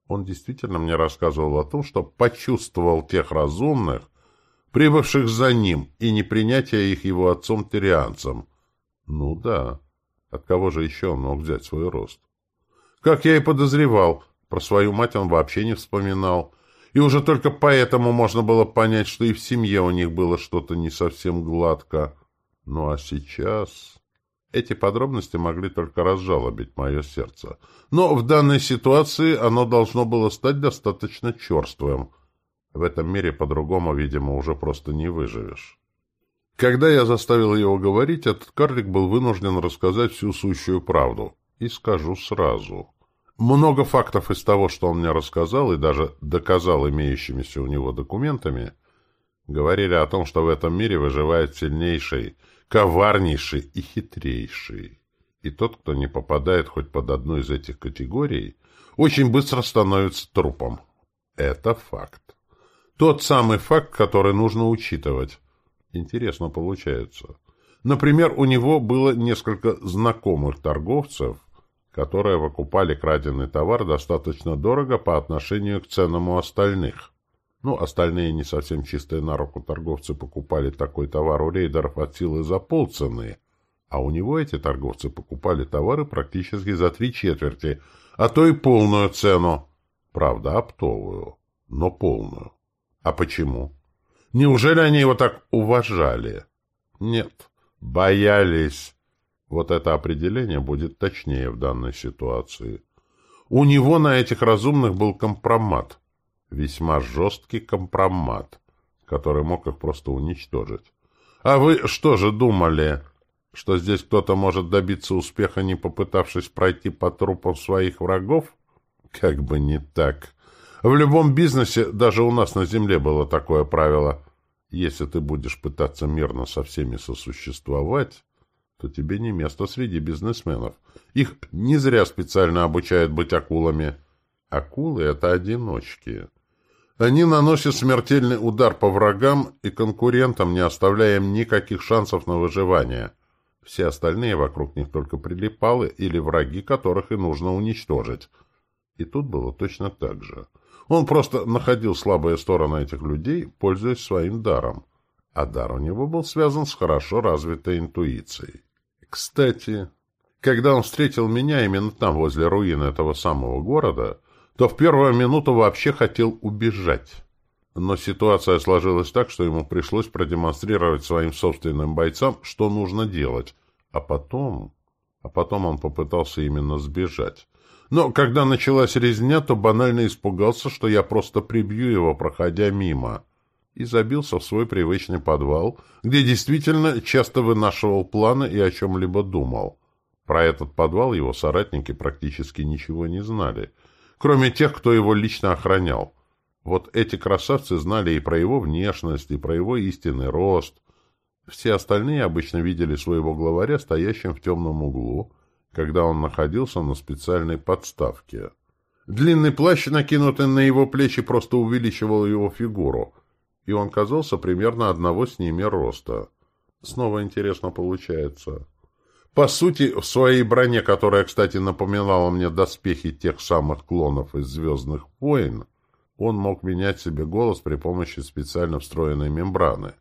Он действительно мне рассказывал о том, что почувствовал тех разумных, прибывших за ним, и непринятие их его отцом-тирианцем. Ну да, от кого же еще он мог взять свой рост? Как я и подозревал, про свою мать он вообще не вспоминал. И уже только поэтому можно было понять, что и в семье у них было что-то не совсем гладко. Ну а сейчас... Эти подробности могли только разжалобить мое сердце. Но в данной ситуации оно должно было стать достаточно черствым. В этом мире по-другому, видимо, уже просто не выживешь. Когда я заставил его говорить, этот карлик был вынужден рассказать всю сущую правду. И скажу сразу. Много фактов из того, что он мне рассказал и даже доказал имеющимися у него документами, говорили о том, что в этом мире выживает сильнейший, коварнейший и хитрейший. И тот, кто не попадает хоть под одну из этих категорий, очень быстро становится трупом. Это факт. Тот самый факт, который нужно учитывать. Интересно получается. Например, у него было несколько знакомых торговцев, которые выкупали краденый товар достаточно дорого по отношению к ценам у остальных. Ну, остальные не совсем чистые на руку торговцы покупали такой товар у рейдеров от силы за полцены, а у него эти торговцы покупали товары практически за три четверти, а то и полную цену. Правда, оптовую, но полную. А почему? Неужели они его так уважали? Нет, боялись. Вот это определение будет точнее в данной ситуации. У него на этих разумных был компромат. Весьма жесткий компромат, который мог их просто уничтожить. А вы что же думали, что здесь кто-то может добиться успеха, не попытавшись пройти по трупам своих врагов? Как бы не так. В любом бизнесе, даже у нас на Земле было такое правило. Если ты будешь пытаться мирно со всеми сосуществовать, то тебе не место среди бизнесменов. Их не зря специально обучают быть акулами. Акулы — это одиночки. Они наносят смертельный удар по врагам и конкурентам, не оставляя им никаких шансов на выживание. Все остальные вокруг них только прилипалы или враги, которых и нужно уничтожить. И тут было точно так же. Он просто находил слабые стороны этих людей, пользуясь своим даром. А дар у него был связан с хорошо развитой интуицией. Кстати, когда он встретил меня именно там, возле руин этого самого города, то в первую минуту вообще хотел убежать. Но ситуация сложилась так, что ему пришлось продемонстрировать своим собственным бойцам, что нужно делать. А потом... А потом он попытался именно сбежать. Но когда началась резня, то банально испугался, что я просто прибью его, проходя мимо и забился в свой привычный подвал, где действительно часто вынашивал планы и о чем-либо думал. Про этот подвал его соратники практически ничего не знали, кроме тех, кто его лично охранял. Вот эти красавцы знали и про его внешность, и про его истинный рост. Все остальные обычно видели своего главаря стоящим в темном углу, когда он находился на специальной подставке. Длинный плащ, накинутый на его плечи, просто увеличивал его фигуру — и он казался примерно одного с ними роста. Снова интересно получается. По сути, в своей броне, которая, кстати, напоминала мне доспехи тех самых клонов из «Звездных войн», он мог менять себе голос при помощи специально встроенной мембраны.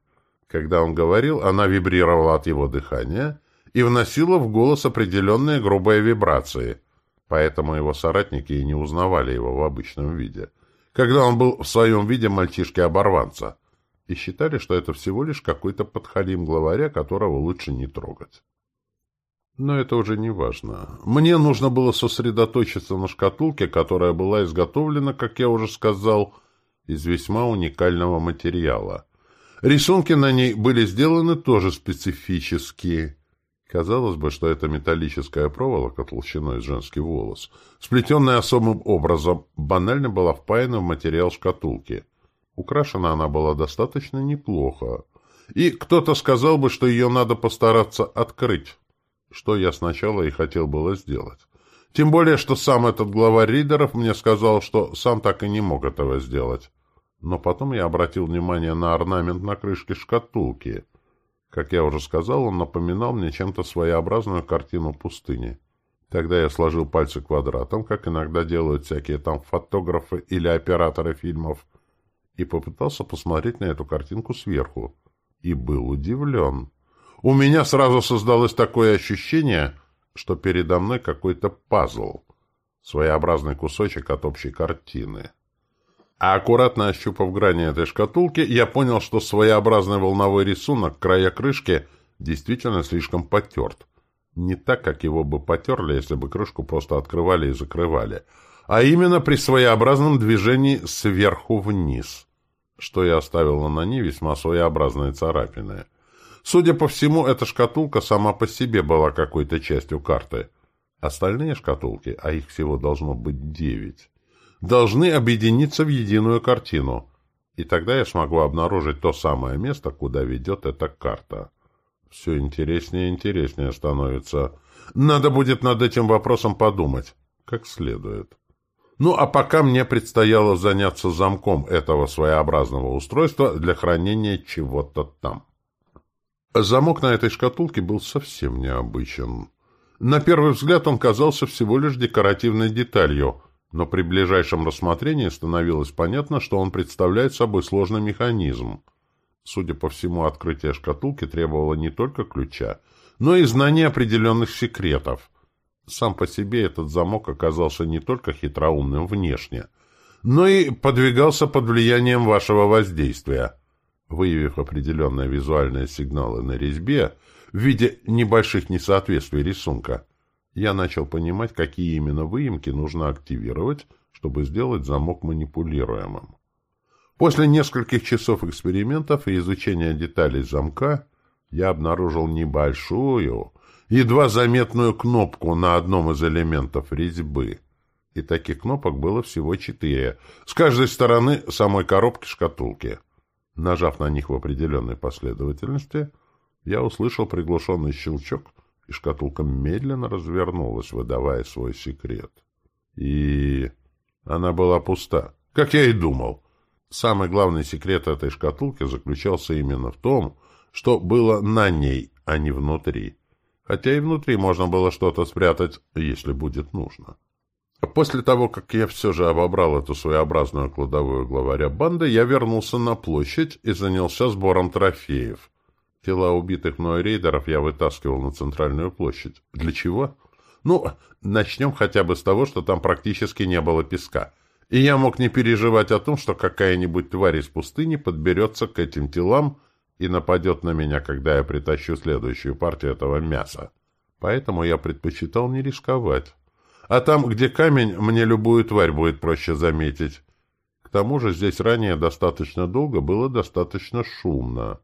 Когда он говорил, она вибрировала от его дыхания и вносила в голос определенные грубые вибрации, поэтому его соратники и не узнавали его в обычном виде – когда он был в своем виде мальчишки-оборванца, и считали, что это всего лишь какой-то подхалим главаря, которого лучше не трогать. Но это уже не важно. Мне нужно было сосредоточиться на шкатулке, которая была изготовлена, как я уже сказал, из весьма уникального материала. Рисунки на ней были сделаны тоже специфические, Казалось бы, что эта металлическая проволока толщиной с женский волос, сплетенная особым образом, банально была впаяна в материал шкатулки. Украшена она была достаточно неплохо. И кто-то сказал бы, что ее надо постараться открыть, что я сначала и хотел было сделать. Тем более, что сам этот глава ридеров мне сказал, что сам так и не мог этого сделать. Но потом я обратил внимание на орнамент на крышке шкатулки — как я уже сказал, он напоминал мне чем-то своеобразную картину пустыни. Тогда я сложил пальцы квадратом, как иногда делают всякие там фотографы или операторы фильмов, и попытался посмотреть на эту картинку сверху. И был удивлен. У меня сразу создалось такое ощущение, что передо мной какой-то пазл, своеобразный кусочек от общей картины. А аккуратно ощупав грани этой шкатулки, я понял, что своеобразный волновой рисунок края крышки действительно слишком потерт. Не так, как его бы потерли, если бы крышку просто открывали и закрывали, а именно при своеобразном движении сверху вниз, что и оставило на ней весьма своеобразные царапины. Судя по всему, эта шкатулка сама по себе была какой-то частью карты. Остальные шкатулки, а их всего должно быть девять, должны объединиться в единую картину, и тогда я смогу обнаружить то самое место, куда ведет эта карта. Все интереснее и интереснее становится. Надо будет над этим вопросом подумать, как следует. Ну, а пока мне предстояло заняться замком этого своеобразного устройства для хранения чего-то там. Замок на этой шкатулке был совсем необычен. На первый взгляд он казался всего лишь декоративной деталью, но при ближайшем рассмотрении становилось понятно, что он представляет собой сложный механизм. Судя по всему, открытие шкатулки требовало не только ключа, но и знания определенных секретов. Сам по себе этот замок оказался не только хитроумным внешне, но и подвигался под влиянием вашего воздействия. Выявив определенные визуальные сигналы на резьбе в виде небольших несоответствий рисунка, я начал понимать, какие именно выемки нужно активировать, чтобы сделать замок манипулируемым. После нескольких часов экспериментов и изучения деталей замка я обнаружил небольшую, едва заметную кнопку на одном из элементов резьбы. И таких кнопок было всего четыре, с каждой стороны самой коробки шкатулки. Нажав на них в определенной последовательности, я услышал приглушенный щелчок, и шкатулка медленно развернулась, выдавая свой секрет. И она была пуста, как я и думал. Самый главный секрет этой шкатулки заключался именно в том, что было на ней, а не внутри. Хотя и внутри можно было что-то спрятать, если будет нужно. После того, как я все же обобрал эту своеобразную кладовую главаря банды, я вернулся на площадь и занялся сбором трофеев. Тела убитых мной рейдеров я вытаскивал на центральную площадь. Для чего? Ну, начнем хотя бы с того, что там практически не было песка. И я мог не переживать о том, что какая-нибудь тварь из пустыни подберется к этим телам и нападет на меня, когда я притащу следующую партию этого мяса. Поэтому я предпочитал не рисковать. А там, где камень, мне любую тварь будет проще заметить. К тому же здесь ранее достаточно долго было достаточно шумно.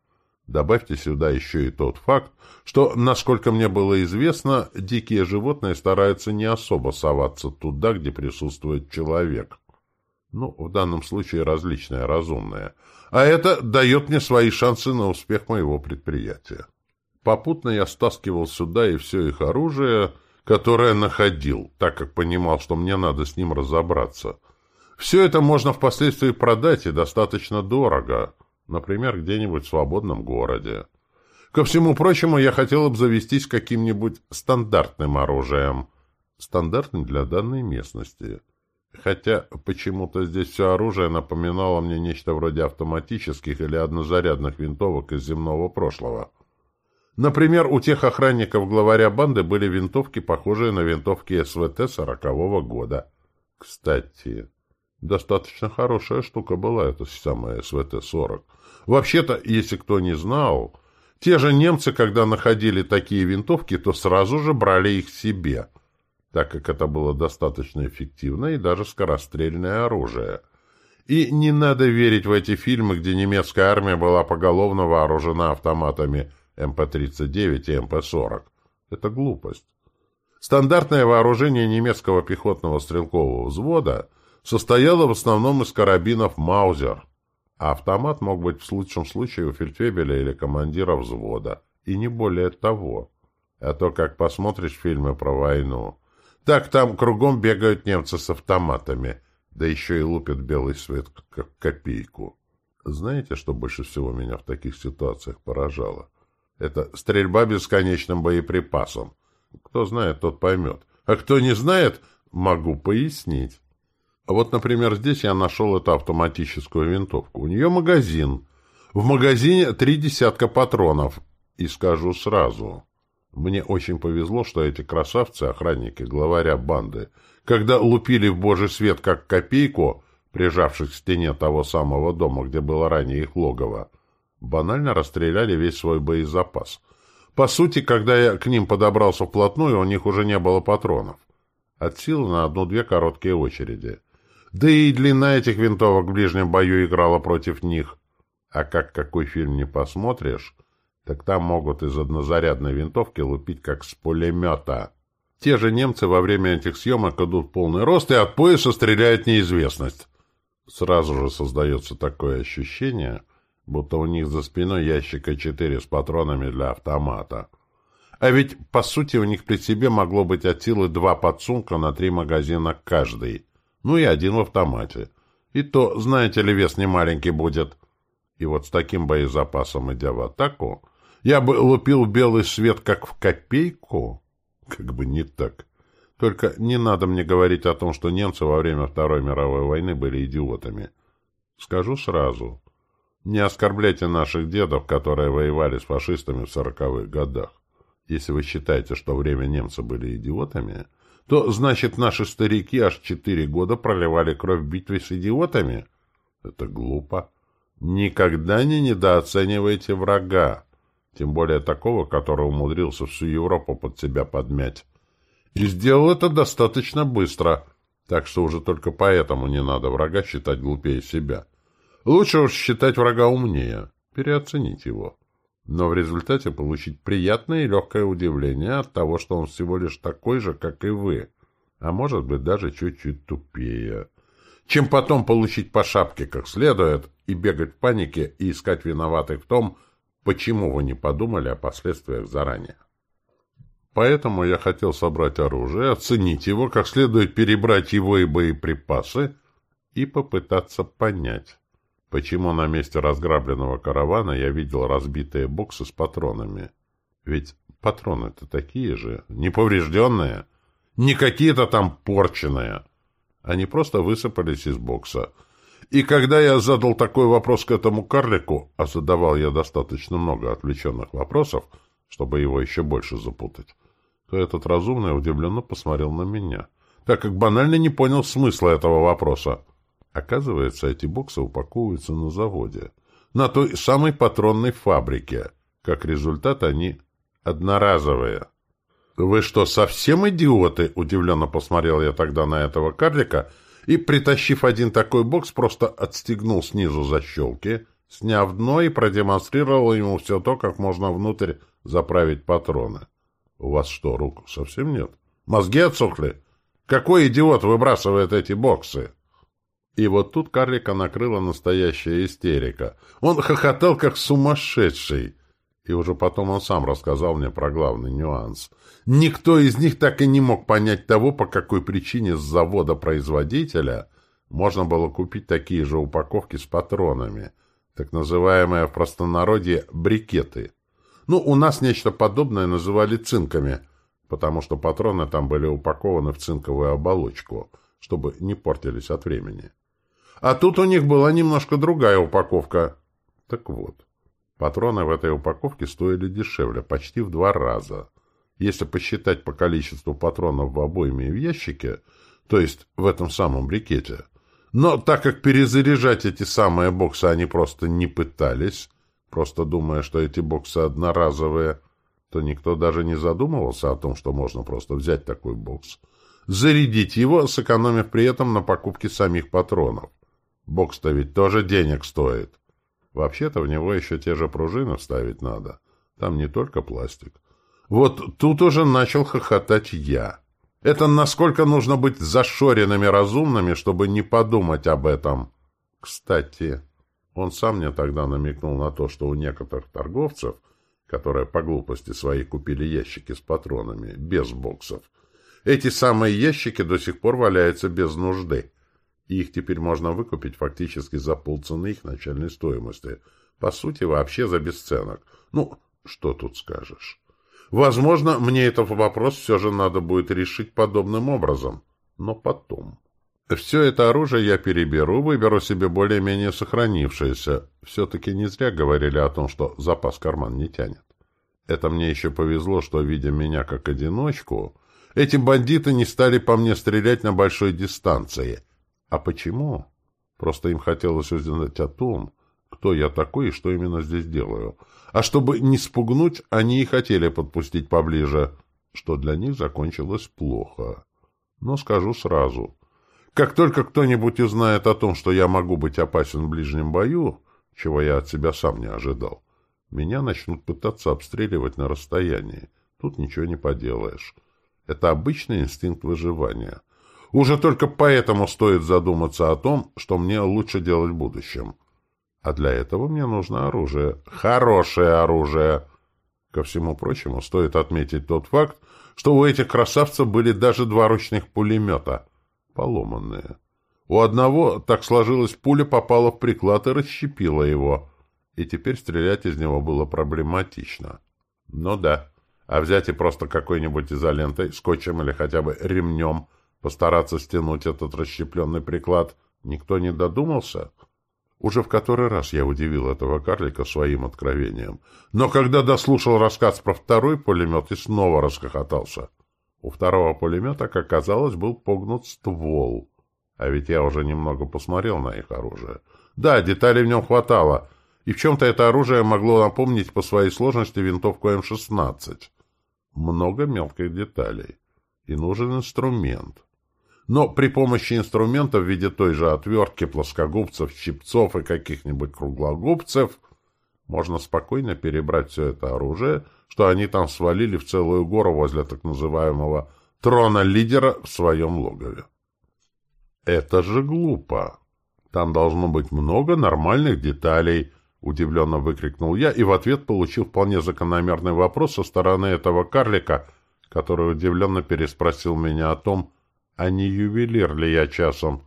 Добавьте сюда еще и тот факт, что, насколько мне было известно, дикие животные стараются не особо соваться туда, где присутствует человек. Ну, в данном случае различные разумные. А это дает мне свои шансы на успех моего предприятия. Попутно я стаскивал сюда и все их оружие, которое находил, так как понимал, что мне надо с ним разобраться. Все это можно впоследствии продать и достаточно дорого, например, где-нибудь в свободном городе. Ко всему прочему, я хотел обзавестись каким-нибудь стандартным оружием, стандартным для данной местности. Хотя почему-то здесь все оружие напоминало мне нечто вроде автоматических или однозарядных винтовок из земного прошлого. Например, у тех охранников главаря банды были винтовки, похожие на винтовки СВТ сорокового года. Кстати, достаточно хорошая штука была эта самая СВТ-40. Вообще-то, если кто не знал, те же немцы, когда находили такие винтовки, то сразу же брали их себе, так как это было достаточно эффективное и даже скорострельное оружие. И не надо верить в эти фильмы, где немецкая армия была поголовно вооружена автоматами МП-39 и МП-40. Это глупость. Стандартное вооружение немецкого пехотного стрелкового взвода состояло в основном из карабинов «Маузер», а автомат мог быть в лучшем случае у фельдфебеля или командира взвода, и не более того. А то, как посмотришь фильмы про войну, так там кругом бегают немцы с автоматами, да еще и лупят белый свет как копейку. Знаете, что больше всего меня в таких ситуациях поражало? Это стрельба бесконечным боеприпасом. Кто знает, тот поймет. А кто не знает, могу пояснить. А вот, например, здесь я нашел эту автоматическую винтовку. У нее магазин. В магазине три десятка патронов. И скажу сразу, мне очень повезло, что эти красавцы, охранники, главаря банды, когда лупили в божий свет как копейку, прижавшись к стене того самого дома, где было ранее их логово, банально расстреляли весь свой боезапас. По сути, когда я к ним подобрался вплотную, у них уже не было патронов. От силы на одну-две короткие очереди. Да и длина этих винтовок в ближнем бою играла против них. А как какой фильм не посмотришь, так там могут из однозарядной винтовки лупить как с пулемета. Те же немцы во время этих съемок идут в полный рост и от пояса стреляют неизвестность. Сразу же создается такое ощущение, будто у них за спиной ящика четыре с патронами для автомата. А ведь, по сути, у них при себе могло быть от силы два подсумка на три магазина каждый ну и один в автомате. И то, знаете ли, вес не маленький будет. И вот с таким боезапасом, идя в атаку, я бы лупил белый свет как в копейку. Как бы не так. Только не надо мне говорить о том, что немцы во время Второй мировой войны были идиотами. Скажу сразу. Не оскорбляйте наших дедов, которые воевали с фашистами в сороковых годах. Если вы считаете, что время немцы были идиотами, то, значит, наши старики аж четыре года проливали кровь в битве с идиотами? Это глупо. Никогда не недооценивайте врага, тем более такого, который умудрился всю Европу под себя подмять. И сделал это достаточно быстро, так что уже только поэтому не надо врага считать глупее себя. Лучше уж считать врага умнее, переоценить его. Но в результате получить приятное и легкое удивление от того, что он всего лишь такой же, как и вы, а может быть даже чуть-чуть тупее чем потом получить по шапке как следует и бегать в панике и искать виноватых в том, почему вы не подумали о последствиях заранее. Поэтому я хотел собрать оружие, оценить его, как следует перебрать его и боеприпасы и попытаться понять, почему на месте разграбленного каравана я видел разбитые боксы с патронами. Ведь патроны-то такие же, неповрежденные, не какие-то там порченые. Они просто высыпались из бокса. И когда я задал такой вопрос к этому карлику, а задавал я достаточно много отвлеченных вопросов, чтобы его еще больше запутать, то этот разумный удивленно посмотрел на меня, так как банально не понял смысла этого вопроса. Оказывается, эти боксы упаковываются на заводе, на той самой патронной фабрике. Как результат, они одноразовые. «Вы что, совсем идиоты?» — удивленно посмотрел я тогда на этого карлика и, притащив один такой бокс, просто отстегнул снизу защелки, сняв дно и продемонстрировал ему все то, как можно внутрь заправить патроны. «У вас что, рук совсем нет? Мозги отсохли? Какой идиот выбрасывает эти боксы?» И вот тут карлика накрыла настоящая истерика. Он хохотал, как сумасшедший. И уже потом он сам рассказал мне про главный нюанс. Никто из них так и не мог понять того, по какой причине с завода-производителя можно было купить такие же упаковки с патронами, так называемые в простонародье брикеты. Ну, у нас нечто подобное называли цинками, потому что патроны там были упакованы в цинковую оболочку, чтобы не портились от времени. А тут у них была немножко другая упаковка. Так вот, Патроны в этой упаковке стоили дешевле, почти в два раза. Если посчитать по количеству патронов в обойме и в ящике, то есть в этом самом брикете. Но так как перезаряжать эти самые боксы они просто не пытались, просто думая, что эти боксы одноразовые, то никто даже не задумывался о том, что можно просто взять такой бокс, зарядить его, сэкономив при этом на покупке самих патронов. Бокс-то ведь тоже денег стоит. Вообще-то в него еще те же пружины вставить надо. Там не только пластик. Вот тут уже начал хохотать я. Это насколько нужно быть зашоренными разумными, чтобы не подумать об этом. Кстати, он сам мне тогда намекнул на то, что у некоторых торговцев, которые по глупости своей купили ящики с патронами, без боксов, эти самые ящики до сих пор валяются без нужды их теперь можно выкупить фактически за полцены их начальной стоимости. По сути, вообще за бесценок. Ну, что тут скажешь? Возможно, мне этот вопрос все же надо будет решить подобным образом. Но потом. Все это оружие я переберу, выберу себе более-менее сохранившееся. Все-таки не зря говорили о том, что запас карман не тянет. Это мне еще повезло, что, видя меня как одиночку, эти бандиты не стали по мне стрелять на большой дистанции — а почему? Просто им хотелось узнать о том, кто я такой и что именно здесь делаю. А чтобы не спугнуть, они и хотели подпустить поближе, что для них закончилось плохо. Но скажу сразу. Как только кто-нибудь узнает о том, что я могу быть опасен в ближнем бою, чего я от себя сам не ожидал, меня начнут пытаться обстреливать на расстоянии. Тут ничего не поделаешь. Это обычный инстинкт выживания. Уже только поэтому стоит задуматься о том, что мне лучше делать в будущем. А для этого мне нужно оружие. Хорошее оружие. Ко всему прочему, стоит отметить тот факт, что у этих красавцев были даже два ручных пулемета. Поломанные. У одного, так сложилось, пуля попала в приклад и расщепила его. И теперь стрелять из него было проблематично. Ну да. А взять и просто какой-нибудь изолентой, скотчем или хотя бы ремнем – Постараться стянуть этот расщепленный приклад никто не додумался? Уже в который раз я удивил этого карлика своим откровением. Но когда дослушал рассказ про второй пулемет и снова расхохотался. У второго пулемета, как оказалось, был погнут ствол. А ведь я уже немного посмотрел на их оружие. Да, деталей в нем хватало, и в чем-то это оружие могло напомнить по своей сложности винтовку М-16. Много мелких деталей. И нужен инструмент. Но при помощи инструмента в виде той же отвертки, плоскогубцев, щипцов и каких-нибудь круглогубцев можно спокойно перебрать все это оружие, что они там свалили в целую гору возле так называемого трона лидера в своем логове. Это же глупо. Там должно быть много нормальных деталей, удивленно выкрикнул я и в ответ получил вполне закономерный вопрос со стороны этого карлика, который удивленно переспросил меня о том, а не ювелир ли я часом.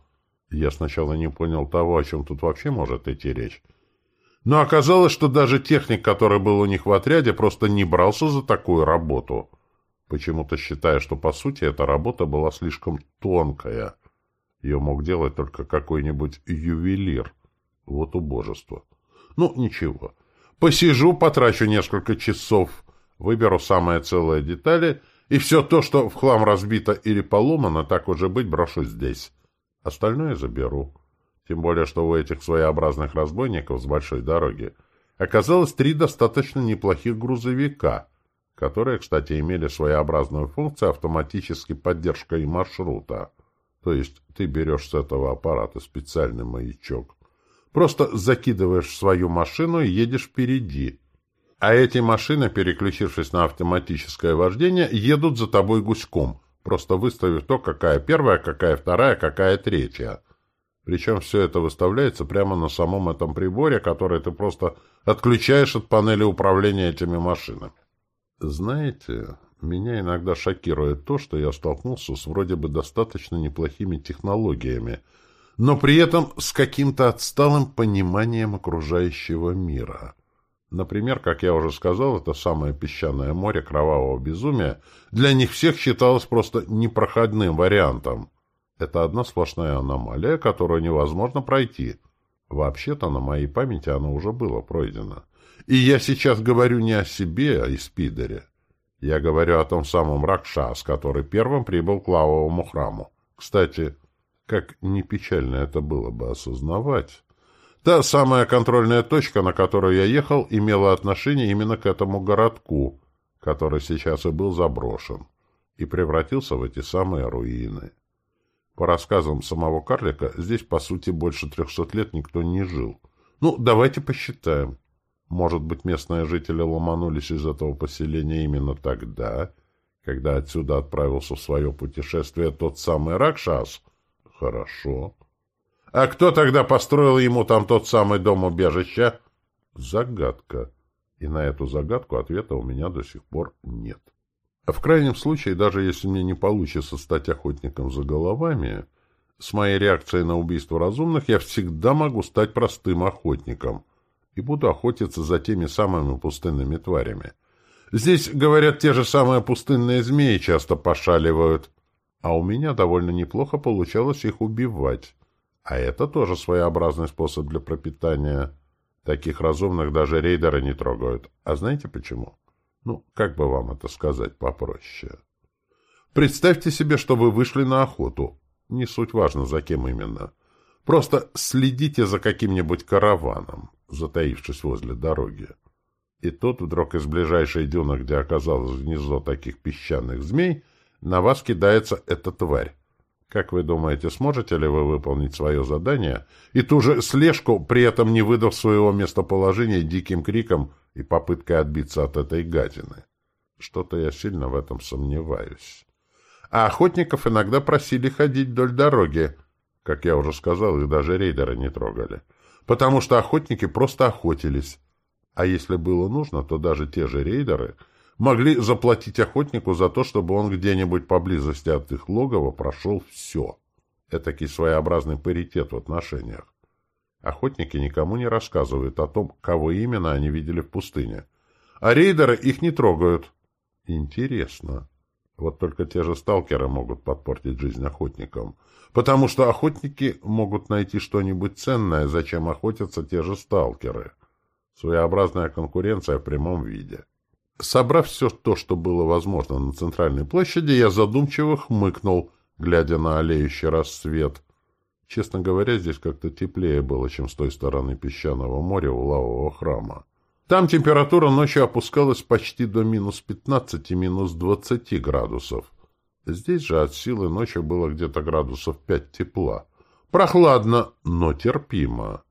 Я сначала не понял того, о чем тут вообще может идти речь. Но оказалось, что даже техник, который был у них в отряде, просто не брался за такую работу, почему-то считая, что по сути эта работа была слишком тонкая. Ее мог делать только какой-нибудь ювелир. Вот убожество. Ну, ничего. Посижу, потрачу несколько часов, выберу самые целые детали, и все то, что в хлам разбито или поломано, так уже быть, брошу здесь. Остальное заберу. Тем более, что у этих своеобразных разбойников с большой дороги оказалось три достаточно неплохих грузовика, которые, кстати, имели своеобразную функцию автоматической поддержки маршрута. То есть ты берешь с этого аппарата специальный маячок, просто закидываешь в свою машину и едешь впереди. А эти машины, переключившись на автоматическое вождение, едут за тобой гуськом, просто выставив то, какая первая, какая вторая, какая третья. Причем все это выставляется прямо на самом этом приборе, который ты просто отключаешь от панели управления этими машинами. Знаете, меня иногда шокирует то, что я столкнулся с вроде бы достаточно неплохими технологиями, но при этом с каким-то отсталым пониманием окружающего мира. Например, как я уже сказал, это самое песчаное море кровавого безумия для них всех считалось просто непроходным вариантом. Это одна сплошная аномалия, которую невозможно пройти. Вообще-то на моей памяти оно уже было пройдено. И я сейчас говорю не о себе, а о Спидере. Я говорю о том самом Ракшас, который первым прибыл к лавовому храму. Кстати, как не печально это было бы осознавать. Та самая контрольная точка, на которую я ехал, имела отношение именно к этому городку, который сейчас и был заброшен, и превратился в эти самые руины. По рассказам самого карлика, здесь, по сути, больше трехсот лет никто не жил. Ну, давайте посчитаем. Может быть, местные жители ломанулись из этого поселения именно тогда, когда отсюда отправился в свое путешествие тот самый Ракшас? Хорошо. А кто тогда построил ему там тот самый дом-убежища? Загадка. И на эту загадку ответа у меня до сих пор нет. А в крайнем случае, даже если мне не получится стать охотником за головами, с моей реакцией на убийство разумных я всегда могу стать простым охотником и буду охотиться за теми самыми пустынными тварями. Здесь, говорят, те же самые пустынные змеи часто пошаливают, а у меня довольно неплохо получалось их убивать. А это тоже своеобразный способ для пропитания. Таких разумных даже рейдеры не трогают. А знаете почему? Ну, как бы вам это сказать попроще? Представьте себе, что вы вышли на охоту. Не суть важно, за кем именно. Просто следите за каким-нибудь караваном, затаившись возле дороги. И тут вдруг из ближайшей дюны, где оказалось гнездо таких песчаных змей, на вас кидается эта тварь. Как вы думаете, сможете ли вы выполнить свое задание и ту же слежку, при этом не выдав своего местоположения диким криком и попыткой отбиться от этой гадины. Что-то я сильно в этом сомневаюсь. А охотников иногда просили ходить вдоль дороги. Как я уже сказал, их даже рейдеры не трогали. Потому что охотники просто охотились. А если было нужно, то даже те же рейдеры могли заплатить охотнику за то, чтобы он где-нибудь поблизости от их логова прошел все. Этакий своеобразный паритет в отношениях. Охотники никому не рассказывают о том, кого именно они видели в пустыне. А рейдеры их не трогают. Интересно. Вот только те же сталкеры могут подпортить жизнь охотникам. Потому что охотники могут найти что-нибудь ценное, зачем охотятся те же сталкеры. Своеобразная конкуренция в прямом виде. Собрав все то, что было возможно на центральной площади, я задумчиво хмыкнул, глядя на олеющий рассвет. Честно говоря, здесь как-то теплее было, чем с той стороны песчаного моря у лавового храма. Там температура ночью опускалась почти до минус 15 минус 20 градусов. Здесь же от силы ночи было где-то градусов 5 тепла. Прохладно, но терпимо,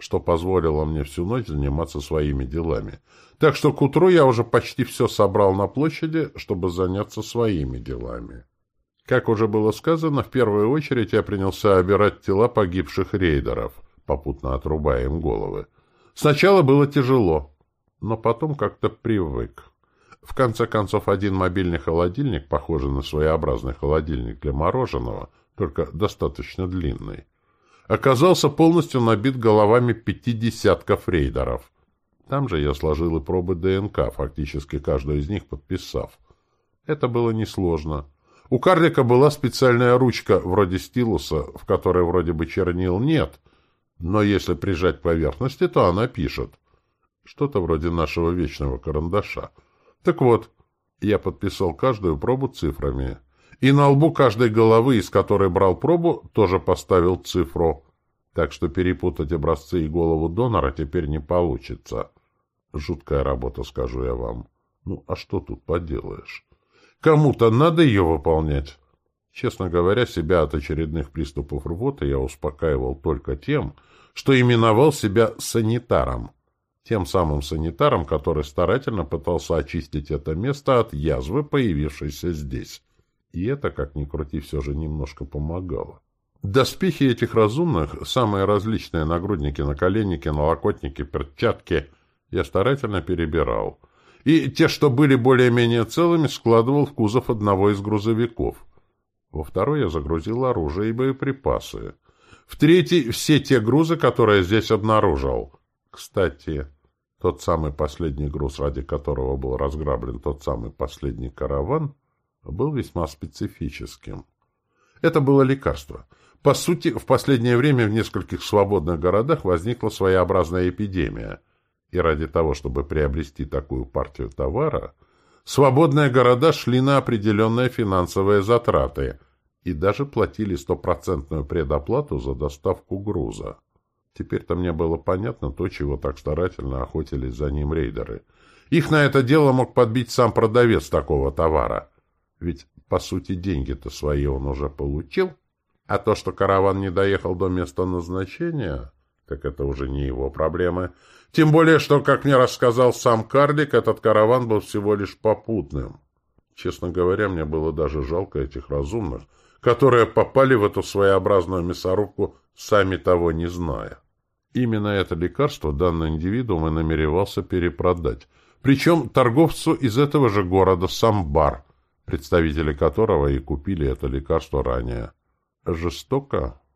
что позволило мне всю ночь заниматься своими делами. Так что к утру я уже почти все собрал на площади, чтобы заняться своими делами. Как уже было сказано, в первую очередь я принялся обирать тела погибших рейдеров, попутно отрубая им головы. Сначала было тяжело, но потом как-то привык. В конце концов, один мобильный холодильник, похожий на своеобразный холодильник для мороженого, только достаточно длинный, оказался полностью набит головами пяти десятков рейдеров. Там же я сложил и пробы ДНК, фактически каждую из них подписав. Это было несложно. У карлика была специальная ручка, вроде стилуса, в которой вроде бы чернил нет, но если прижать к поверхности, то она пишет. Что-то вроде нашего вечного карандаша. Так вот, я подписал каждую пробу цифрами. И на лбу каждой головы, из которой брал пробу, тоже поставил цифру. Так что перепутать образцы и голову донора теперь не получится. Жуткая работа, скажу я вам. Ну, а что тут поделаешь? Кому-то надо ее выполнять. Честно говоря, себя от очередных приступов рвоты я успокаивал только тем, что именовал себя санитаром. Тем самым санитаром, который старательно пытался очистить это место от язвы, появившейся здесь. И это, как ни крути, все же немножко помогало. Доспехи этих разумных, самые различные нагрудники, наколенники, налокотники, перчатки, я старательно перебирал — и те, что были более-менее целыми, складывал в кузов одного из грузовиков. Во второй я загрузил оружие и боеприпасы. В третий — все те грузы, которые здесь обнаружил. Кстати, тот самый последний груз, ради которого был разграблен тот самый последний караван, был весьма специфическим. Это было лекарство. По сути, в последнее время в нескольких свободных городах возникла своеобразная эпидемия — и ради того, чтобы приобрести такую партию товара, свободные города шли на определенные финансовые затраты и даже платили стопроцентную предоплату за доставку груза. Теперь-то мне было понятно то, чего так старательно охотились за ним рейдеры. Их на это дело мог подбить сам продавец такого товара. Ведь, по сути, деньги-то свои он уже получил, а то, что караван не доехал до места назначения, так это уже не его проблемы — тем более, что, как мне рассказал сам карлик, этот караван был всего лишь попутным. Честно говоря, мне было даже жалко этих разумных, которые попали в эту своеобразную мясорубку, сами того не зная. Именно это лекарство данный индивидуум и намеревался перепродать. Причем торговцу из этого же города Самбар, представители которого и купили это лекарство ранее. Жестоко,